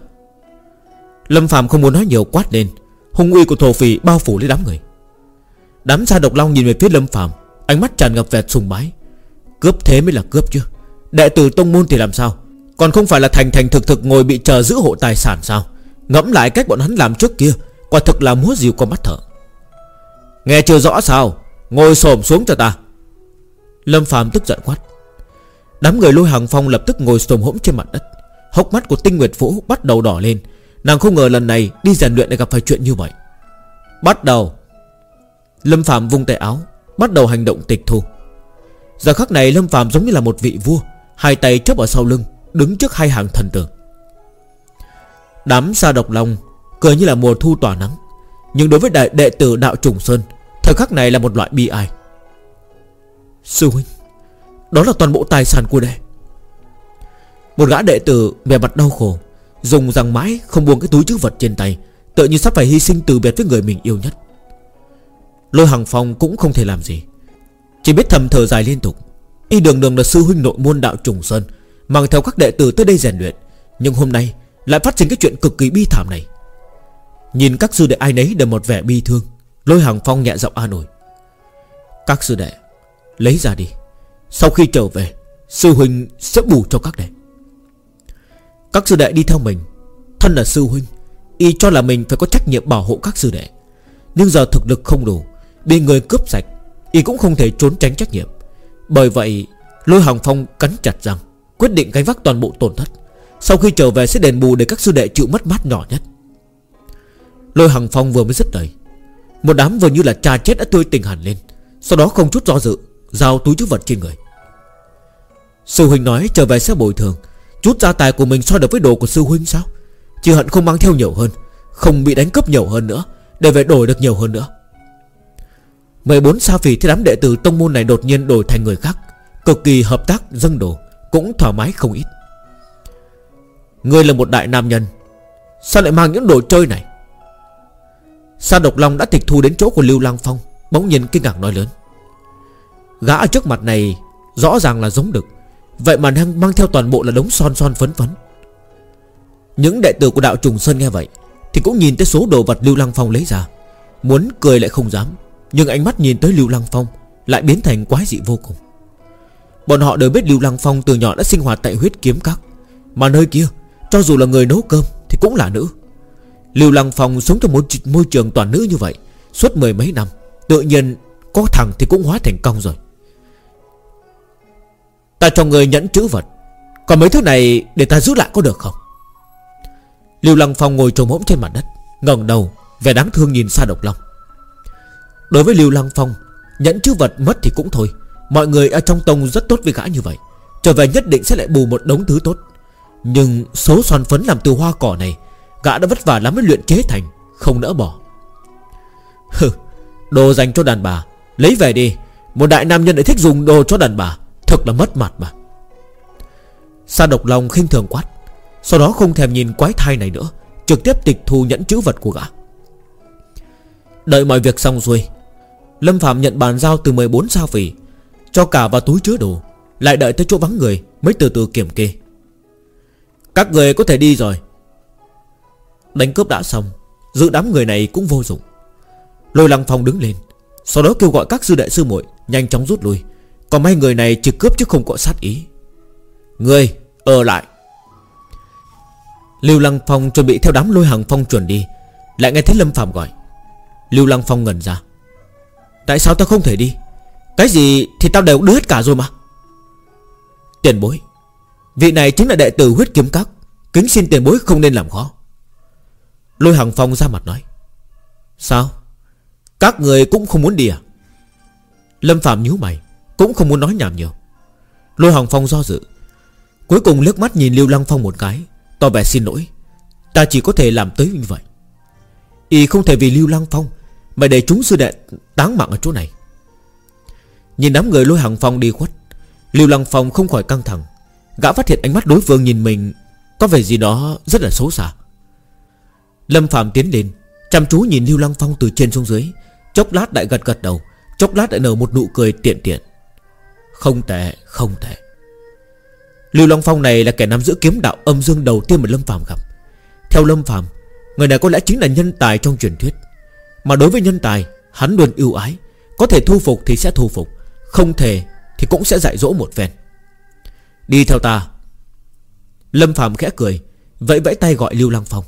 Lâm Phạm không muốn nói nhiều, quát lên. Hung uy của thổ phỉ bao phủ lấy đám người. Đám xa độc long nhìn về phía Lâm Phạm Ánh mắt tràn ngập vẻ sùng bái. Cướp thế mới là cướp chứ. Đệ tử tông môn thì làm sao? Còn không phải là thành thành thực thực ngồi bị chờ giữ hộ tài sản sao? Ngẫm lại cách bọn hắn làm trước kia, Quả thực là múa dìu con mắt thở Nghe chưa rõ sao? Ngồi xổm xuống cho ta. Lâm Phạm tức giận quát. Đám người lôi hàng phong lập tức ngồi xổm hỗn trên mặt đất. Hốc mắt của tinh nguyệt vũ bắt đầu đỏ lên. Nàng không ngờ lần này đi rèn luyện lại gặp phải chuyện như vậy. Bắt đầu. Lâm Phạm vung tay áo, Bắt đầu hành động tịch thu. Giờ khắc này Lâm Phạm giống như là một vị vua, Hai tay chấp ở sau lưng, Đứng trước hai hàng thần tượng. Đám sa độc lòng Cười như là mùa thu tỏa nắng. Nhưng đối với đại đệ tử đạo trùng sơn, Thời khắc này là một loại bi ai. Sư huynh, Đó là toàn bộ tài sản của đệ. Một gã đệ tử vẻ mặt đau khổ, Dùng răng mãi không buông cái túi chữ vật trên tay Tự như sắp phải hy sinh từ biệt với người mình yêu nhất. Lôi Hằng Phong cũng không thể làm gì. Chỉ biết thầm thở dài liên tục. Y đường đường là sư huynh nội môn đạo trùng sơn, Mang theo các đệ tử tới đây rèn luyện. Nhưng hôm nay lại phát sinh cái chuyện cực kỳ bi thảm này. Nhìn các sư đệ ai nấy đều một vẻ bi thương. Lôi Hằng Phong nhẹ giọng an ủi. Các sư đệ, Lấy ra đi. Sau khi trở về, Sư huynh sẽ bù cho các đệ. Các sư đệ đi theo mình. Thân là sư huynh, Y cho là mình phải có trách nhiệm bảo hộ các sư đệ. Nhưng giờ thực lực không đủ, Bị người cướp sạch, Y cũng không thể trốn tránh trách nhiệm. Bởi vậy, Lôi Hằng Phong cắn chặt rằng Quyết định gánh vác toàn bộ tổn thất. Sau khi trở về sẽ đền bù để các sư đệ chịu mất mát nhỏ nhất. Lôi Hằng Phong vừa mới dứt lời. Một đám vừa như là cha chết đã tươi tình hẳn lên, Sau đó không chút do dự, Giao túi chứa vật trên người. Sư huynh nói trở về sẽ bồi thường, Chút gia tài của mình so được với đồ của sư huynh sao? Chỉ hận không mang theo nhiều hơn, Không bị đánh cướp nhiều hơn nữa, Để về đổi được nhiều hơn nữa. 14 sa phỉ thì đám đệ tử tông môn này đột nhiên đổi thành người khác, Cực kỳ hợp tác, dâng đồ, Cũng thoải mái không ít. Ngươi là một đại nam nhân, Sao lại mang những đồ chơi này? Sa độc long đã tịch thu đến chỗ của Lưu Lăng Phong, Bỗng nhiên kinh ngạc nói lớn. Gã ở trước mặt này Rõ ràng là giống đực, Vậy mà đang mang theo toàn bộ là đống son son phấn phấn. Những đệ tử của đạo trùng Sơn nghe vậy Thì cũng nhìn tới số đồ vật Lưu Lăng Phong lấy ra, Muốn cười lại không dám, Nhưng ánh mắt nhìn tới Lưu Lăng Phong Lại biến thành quái dị vô cùng. Bọn họ đều biết Lưu Lăng Phong từ nhỏ đã sinh hoạt tại huyết kiếm các, Mà nơi kia, Cho dù là người nấu cơm Thì cũng là nữ. Lưu Lăng Phong sống trong một môi trường toàn nữ như vậy, Suốt mười mấy năm, Tự nhiên có thằng thì cũng hóa thành công rồi. Ta cho người nhẫn chữ vật, Còn mấy thứ này để ta giữ lại có được không? Lưu Lăng Phong ngồi trồm hỗn trên mặt đất, ngẩng đầu, Vẻ đáng thương nhìn xa độc long. Đối với Lưu Lăng Phong, Nhẫn chữ vật mất thì cũng thôi, Mọi người ở trong tông rất tốt với gã như vậy, Trở về nhất định sẽ lại bù một đống thứ tốt. Nhưng số xoan phấn làm từ hoa cỏ này Gã đã vất vả lắm mới luyện chế thành, Không nỡ bỏ. Hừ, Đồ dành cho đàn bà, Lấy về đi. Một đại nam nhân lại thích dùng đồ cho đàn bà Thật là mất mặt mà. Sa độc lòng khinh thường quát, Sau đó không thèm nhìn quái thai này nữa, Trực tiếp tịch thu nhẫn chữ vật của gã. Đợi mọi việc xong xuôi, Lâm Phạm nhận bàn giao từ 14 sao phỉ, Cho cả vào túi chứa đồ, Lại đợi tới chỗ vắng người Mới từ từ kiểm kê. Các người có thể đi rồi Đánh cướp đã xong, Giữ đám người này cũng vô dụng. Lôi lăng phong đứng lên, Sau đó kêu gọi các sư đệ sư muội Nhanh chóng rút lui. Còn mấy người này chỉ cướp chứ không có sát ý. Người, ở lại. Lưu Lăng Phong chuẩn bị theo đám lôi hàng phong chuẩn đi, Lại nghe thấy Lâm Phạm gọi. Lưu Lăng Phong ngẩn ra. Tại sao tao không thể đi? Cái gì thì tao đều đưa hết cả rồi mà. Tiền bối, Vị này chính là đệ tử huyết kiếm các. Kính xin tiền bối không nên làm khó. Lôi hằng phong ra mặt nói, Sao? Các người cũng không muốn đi à? Lâm Phạm nhíu mày, Cũng không muốn nói nhảm nhiều. Lôi hằng phong do dự, Cuối cùng liếc mắt nhìn Lưu Lăng Phong một cái, Tỏ vẻ xin lỗi, Ta chỉ có thể làm tới như vậy. Y không thể vì Lưu Lăng Phong Mà để chúng sư đệ táng mạng ở chỗ này. Nhìn đám người lôi hàng phong đi khuất, Lưu Lăng Phong không khỏi căng thẳng, Gã phát hiện ánh mắt đối phương nhìn mình Có vẻ gì đó rất là xấu xa. Lâm Phạm tiến lên, Chăm chú nhìn Lưu Lăng Phong từ trên xuống dưới. Chốc lát lại gật gật đầu, Chốc lát lại nở một nụ cười tiện tiện. Không tệ không tệ. Lưu Long Phong này là kẻ nắm giữ kiếm đạo âm dương đầu tiên mà Lâm Phạm gặp. Theo Lâm Phạm Người này có lẽ chính là nhân tài trong truyền thuyết. Mà đối với nhân tài, Hắn luôn ưu ái. Có thể thu phục thì sẽ thu phục, Không thể thì cũng sẽ dạy dỗ một phen. Đi theo ta. Lâm Phạm khẽ cười, Vẫy vẫy tay gọi Lưu Lăng Phong.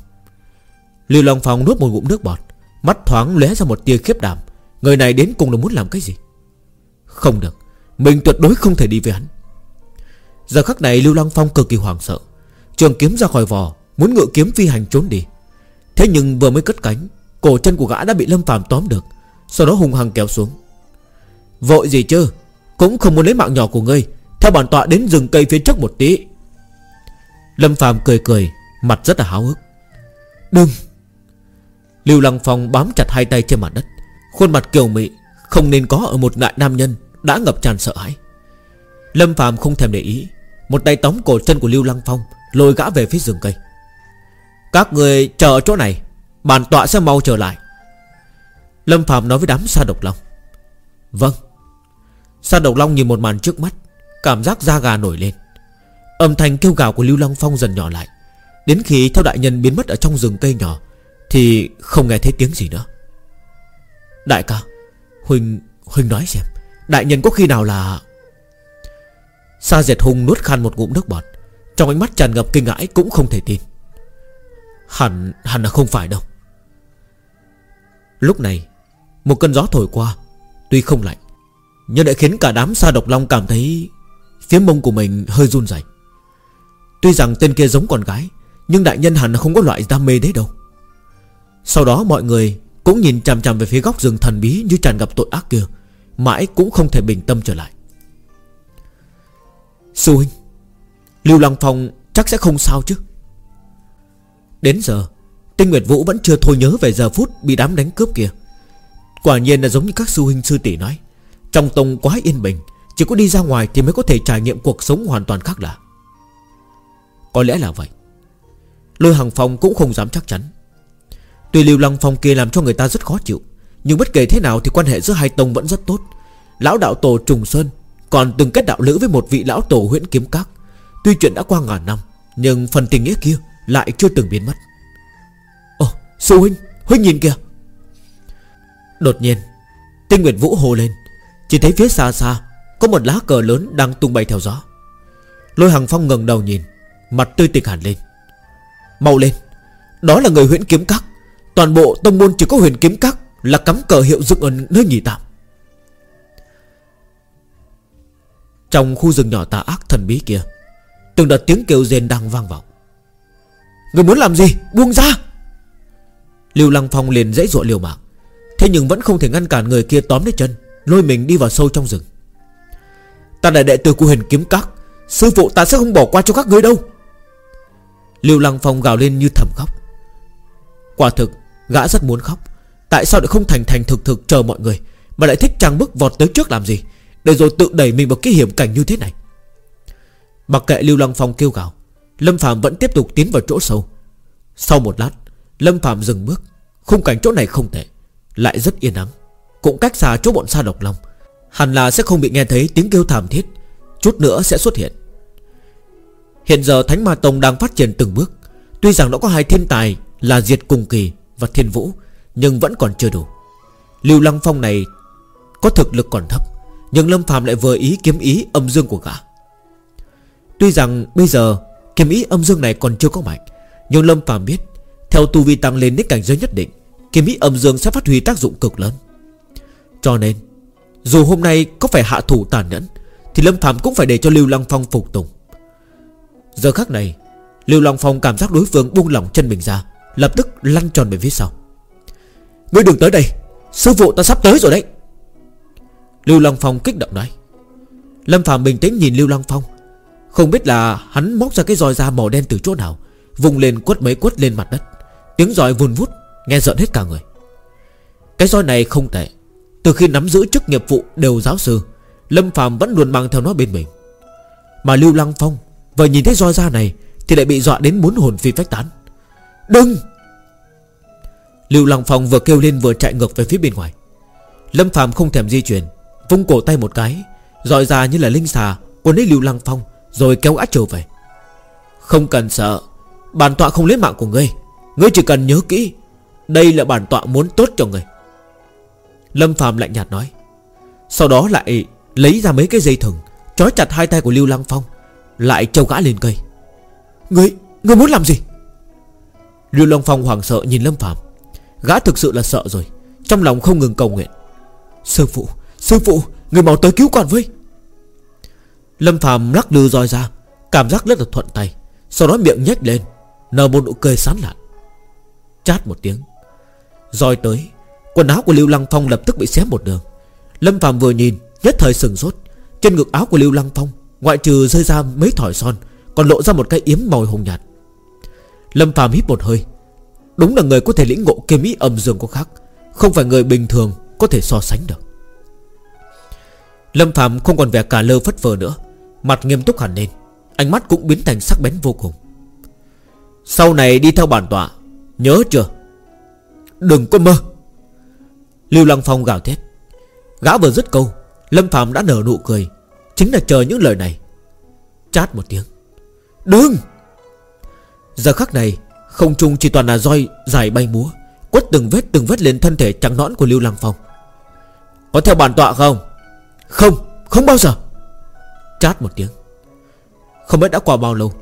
Lưu Long Phong nuốt một ngụm nước bọt, Mắt thoáng lóe ra một tia khiếp đảm. Người này đến cùng là muốn làm cái gì? Không được, Mình tuyệt đối không thể đi với hắn. Giờ khắc này Lưu Long Phong cực kỳ hoảng sợ. Trường kiếm ra khỏi vò Muốn ngựa kiếm phi hành trốn đi. Thế nhưng vừa mới cất cánh, Cổ chân của gã đã bị Lâm Phạm tóm được, Sau đó hùng hăng kéo xuống. Vội gì chứ? Cũng không muốn lấy mạng nhỏ của ngươi. Theo bản tọa đến rừng cây phía trước một tí. Lâm Phạm cười cười, Mặt rất là háo hức. Đừng! Lưu Lăng Phong bám chặt hai tay trên mặt đất. Khuôn mặt kiều mị, Không nên có ở một đại nam nhân, Đã ngập tràn sợ hãi. Lâm Phạm không thèm để ý, Một tay tóm cổ chân của Lưu Lăng Phong, Lôi gã về phía rừng cây. Các người chờ ở chỗ này, Bản tọa sẽ mau trở lại. Lâm Phạm nói với đám sa độc long. Vâng. Sa độc long nhìn một màn trước mắt, Cảm giác da gà nổi lên. Âm thanh kêu gào của Lưu Lăng Phong dần nhỏ lại, Đến khi theo đại nhân biến mất ở trong rừng cây nhỏ thì không nghe thấy tiếng gì nữa. Đại ca huynh huynh nói xem, Đại nhân có khi nào là Sa Diệt Hùng nuốt khan một ngụm nước bọt, Trong ánh mắt tràn ngập kinh ngãi cũng không thể tin. Hẳn hẳn là không phải đâu. Lúc này, Một cơn gió thổi qua, Tuy không lạnh, Nhưng lại khiến cả đám sa độc long cảm thấy Phía mông của mình hơi run rẩy. Tuy rằng tên kia giống con gái, Nhưng đại nhân hẳn là không có loại đam mê đấy đâu. Sau đó mọi người Cũng nhìn chằm chằm về phía góc rừng thần bí Như tràn ngập tội ác kia, Mãi cũng không thể bình tâm trở lại. Sư huynh, Lưu Lăng Phong chắc sẽ không sao chứ? Đến giờ, Tinh Nguyệt Vũ vẫn chưa thôi nhớ về giờ phút Bị đám đánh cướp kia. Quả nhiên là giống như các sư huynh sư tỷ nói, Trong tông quá yên bình, Chỉ có đi ra ngoài thì mới có thể trải nghiệm cuộc sống hoàn toàn khác lạ. Có lẽ là vậy. Lôi Hằng Phong cũng không dám chắc chắn. Tuy Lưu Lăng Phong kia làm cho người ta rất khó chịu, Nhưng bất kể thế nào thì quan hệ giữa hai tông vẫn rất tốt. Lão đạo tổ Trùng Sơn còn từng kết đạo lữ với một vị lão tổ huyện kiếm các. Tuy chuyện đã qua ngàn năm, Nhưng phần tình nghĩa kia lại chưa từng biến mất. Ồ, sư huynh Huynh nhìn kìa. Đột nhiên, Tinh Nguyệt Vũ hô lên. Chỉ thấy phía xa xa Có một lá cờ lớn đang tung bay theo gió. Lôi Hằng Phong ngẩng đầu nhìn, Mặt tươi tỉnh hẳn lên. Mau lên, Đó là người huyễn kiếm các. Toàn bộ tông môn chỉ có huyền kiếm các Là cắm cờ hiệu dựng ở nơi nghỉ tạm. Trong khu rừng nhỏ tà ác thần bí kia, Từng đợt tiếng kêu rên đang vang vọng. Người muốn làm gì? Buông ra! Lưu Lăng Phong liền dãy ruộng liều mạng, Thế nhưng vẫn không thể ngăn cản người kia tóm lấy chân, Lôi mình đi vào sâu trong rừng. Ta là đệ tử của huyền kiếm các, Sư phụ ta sẽ không bỏ qua cho các ngươi đâu. Lưu Lăng Phong gào lên như thầm khóc. Quả thực Gã rất muốn khóc. Tại sao lại không thành thành thực thực chờ mọi người, Mà lại thích trang bức vọt tới trước làm gì, Để rồi tự đẩy mình vào cái hiểm cảnh như thế này? Mặc kệ Lưu Lăng Phong kêu gào, Lâm Phạm vẫn tiếp tục tiến vào chỗ sâu. Sau một lát, Lâm Phạm dừng bước. Khung cảnh chỗ này không tệ, Lại rất yên ắng. Cũng cách xa chỗ bọn xa độc long, Hẳn là sẽ không bị nghe thấy tiếng kêu thảm thiết, Chút nữa sẽ xuất hiện. Hiện giờ Thánh Ma Tông đang phát triển từng bước, Tuy rằng nó có hai thiên tài Là Diệt Cùng Kỳ và Thiên Vũ, Nhưng vẫn còn chưa đủ. Lưu Lăng Phong này Có thực lực còn thấp, Nhưng Lâm Phạm lại vừa ý kiếm ý âm dương của gã. Tuy rằng bây giờ Kiếm ý âm dương này còn chưa có mạnh, Nhưng Lâm Phạm biết Theo tu vi tăng lên đến cảnh giới nhất định, Kiếm ý âm dương sẽ phát huy tác dụng cực lớn. Cho nên, Dù hôm nay có phải hạ thủ tàn nhẫn, Thì Lâm Phạm cũng phải để cho Lưu Lăng Phong phục tùng. Giờ khắc này, Lưu Lăng Phong cảm giác đối phương buông lỏng chân mình ra Lập tức lăn tròn về phía sau. Ngươi đừng tới đây, Sư phụ ta sắp tới rồi đấy. Lưu Long Phong kích động nói. Lâm Phạm bình tĩnh nhìn Lưu Long Phong. Không biết là hắn móc ra cái roi da màu đen từ chỗ nào, Vùng lên quất mấy quất lên mặt đất. Tiếng roi vun vút, Nghe giận hết cả người. Cái roi này không tệ. Từ khi nắm giữ chức nghiệp vụ đều giáo sư, Lâm Phạm vẫn luôn mang theo nó bên mình. Mà Lưu Lăng Phong Vừa nhìn thấy roi da này Thì lại bị dọa đến muốn hồn phi phách tán. Đừng! Lưu Lăng Phong vừa kêu lên vừa chạy ngược về phía bên ngoài. Lâm Phạm không thèm di chuyển Vung cổ tay một cái Dọi ra như là linh xà Quấn lấy Lưu Lăng Phong Rồi kéo át trở về. Không cần sợ Bản tọa không lấy mạng của ngươi. Ngươi chỉ cần nhớ kỹ Đây là bản tọa muốn tốt cho ngươi. Lâm Phạm lạnh nhạt nói. Sau đó lại lấy ra mấy cái dây thừng Trói chặt hai tay của Lưu Lăng Phong Lại trâu gã lên cây. Ngươi, ngươi muốn làm gì? Lưu Long Phong hoảng sợ nhìn Lâm Phạm Gã thực sự là sợ rồi Trong lòng không ngừng cầu nguyện. Sư phụ, sư phụ, người mau tới cứu con với. Lâm Phạm lắc lư roi ra Cảm giác rất là thuận tay Sau đó miệng nhếch lên Nở một nụ cười sán lạn. Chát một tiếng Roi tới Quần áo của Lưu Lăng Phong lập tức bị xé một đường. Lâm Phạm vừa nhìn Nhất thời sừng sốt. Trên ngực áo của Lưu Lăng Phong Ngoại trừ rơi ra mấy thỏi son Còn lộ ra một cái yếm màu hồng nhạt. Lâm Phạm hít một hơi. Đúng là người có thể lĩnh ngộ kiếm ý âm dương có khác, Không phải người bình thường có thể so sánh được. Lâm Phạm không còn vẻ cả lơ phất phơ nữa, Mặt nghiêm túc hẳn lên, Ánh mắt cũng biến thành sắc bén vô cùng. Sau này đi theo bản tọa, Nhớ chưa? Đừng có mơ. Lưu Lăng Phong gào thét. Gã vừa dứt câu, Lâm Phạm đã nở nụ cười, Chính là chờ những lời này. Chát một tiếng. Đừng! Giờ khắc này Không trung chỉ toàn là roi dài bay múa Quất từng vết từng vết lên thân thể trắng nõn của Lưu Lăng Phong. Có theo bản tọa không? Không Không bao giờ. Chát một tiếng. Không biết đã qua bao lâu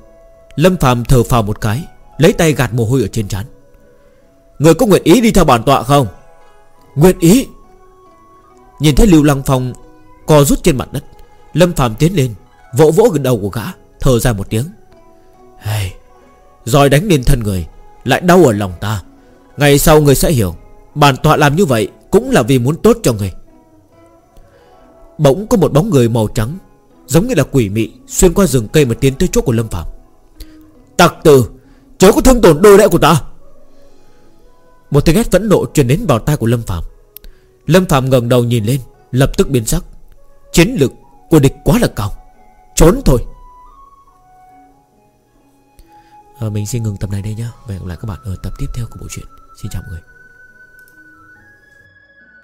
Lâm Phạm thở phào một cái Lấy tay gạt mồ hôi ở trên trán. Người có nguyện ý đi theo bản tọa không? Nguyện ý. Nhìn thấy Lưu Lăng Phong Co rút trên mặt đất Lâm Phạm tiến lên Vỗ vỗ gần đầu của gã Thở ra một tiếng. Hey, rồi đánh lên thân người, Lại đau ở lòng ta. Ngày sau người sẽ hiểu, Bản tọa làm như vậy Cũng là vì muốn tốt cho người. Bỗng có một bóng người màu trắng, Giống như là quỷ mị, Xuyên qua rừng cây mà tiến tới chỗ của Lâm Phạm Tặc tử, Chớ có thương tổn đôi lẽ của ta. Một tiếng hét phẫn nộ truyền đến vào tai của Lâm Phạm Lâm Phạm ngẩng đầu nhìn lên, Lập tức biến sắc. Chiến lực của địch quá là cao. Trốn thôi à, Mình xin ngừng tập này đây nhá. Và hẹn gặp lại các bạn ở tập tiếp theo của bộ truyện. Xin chào mọi người.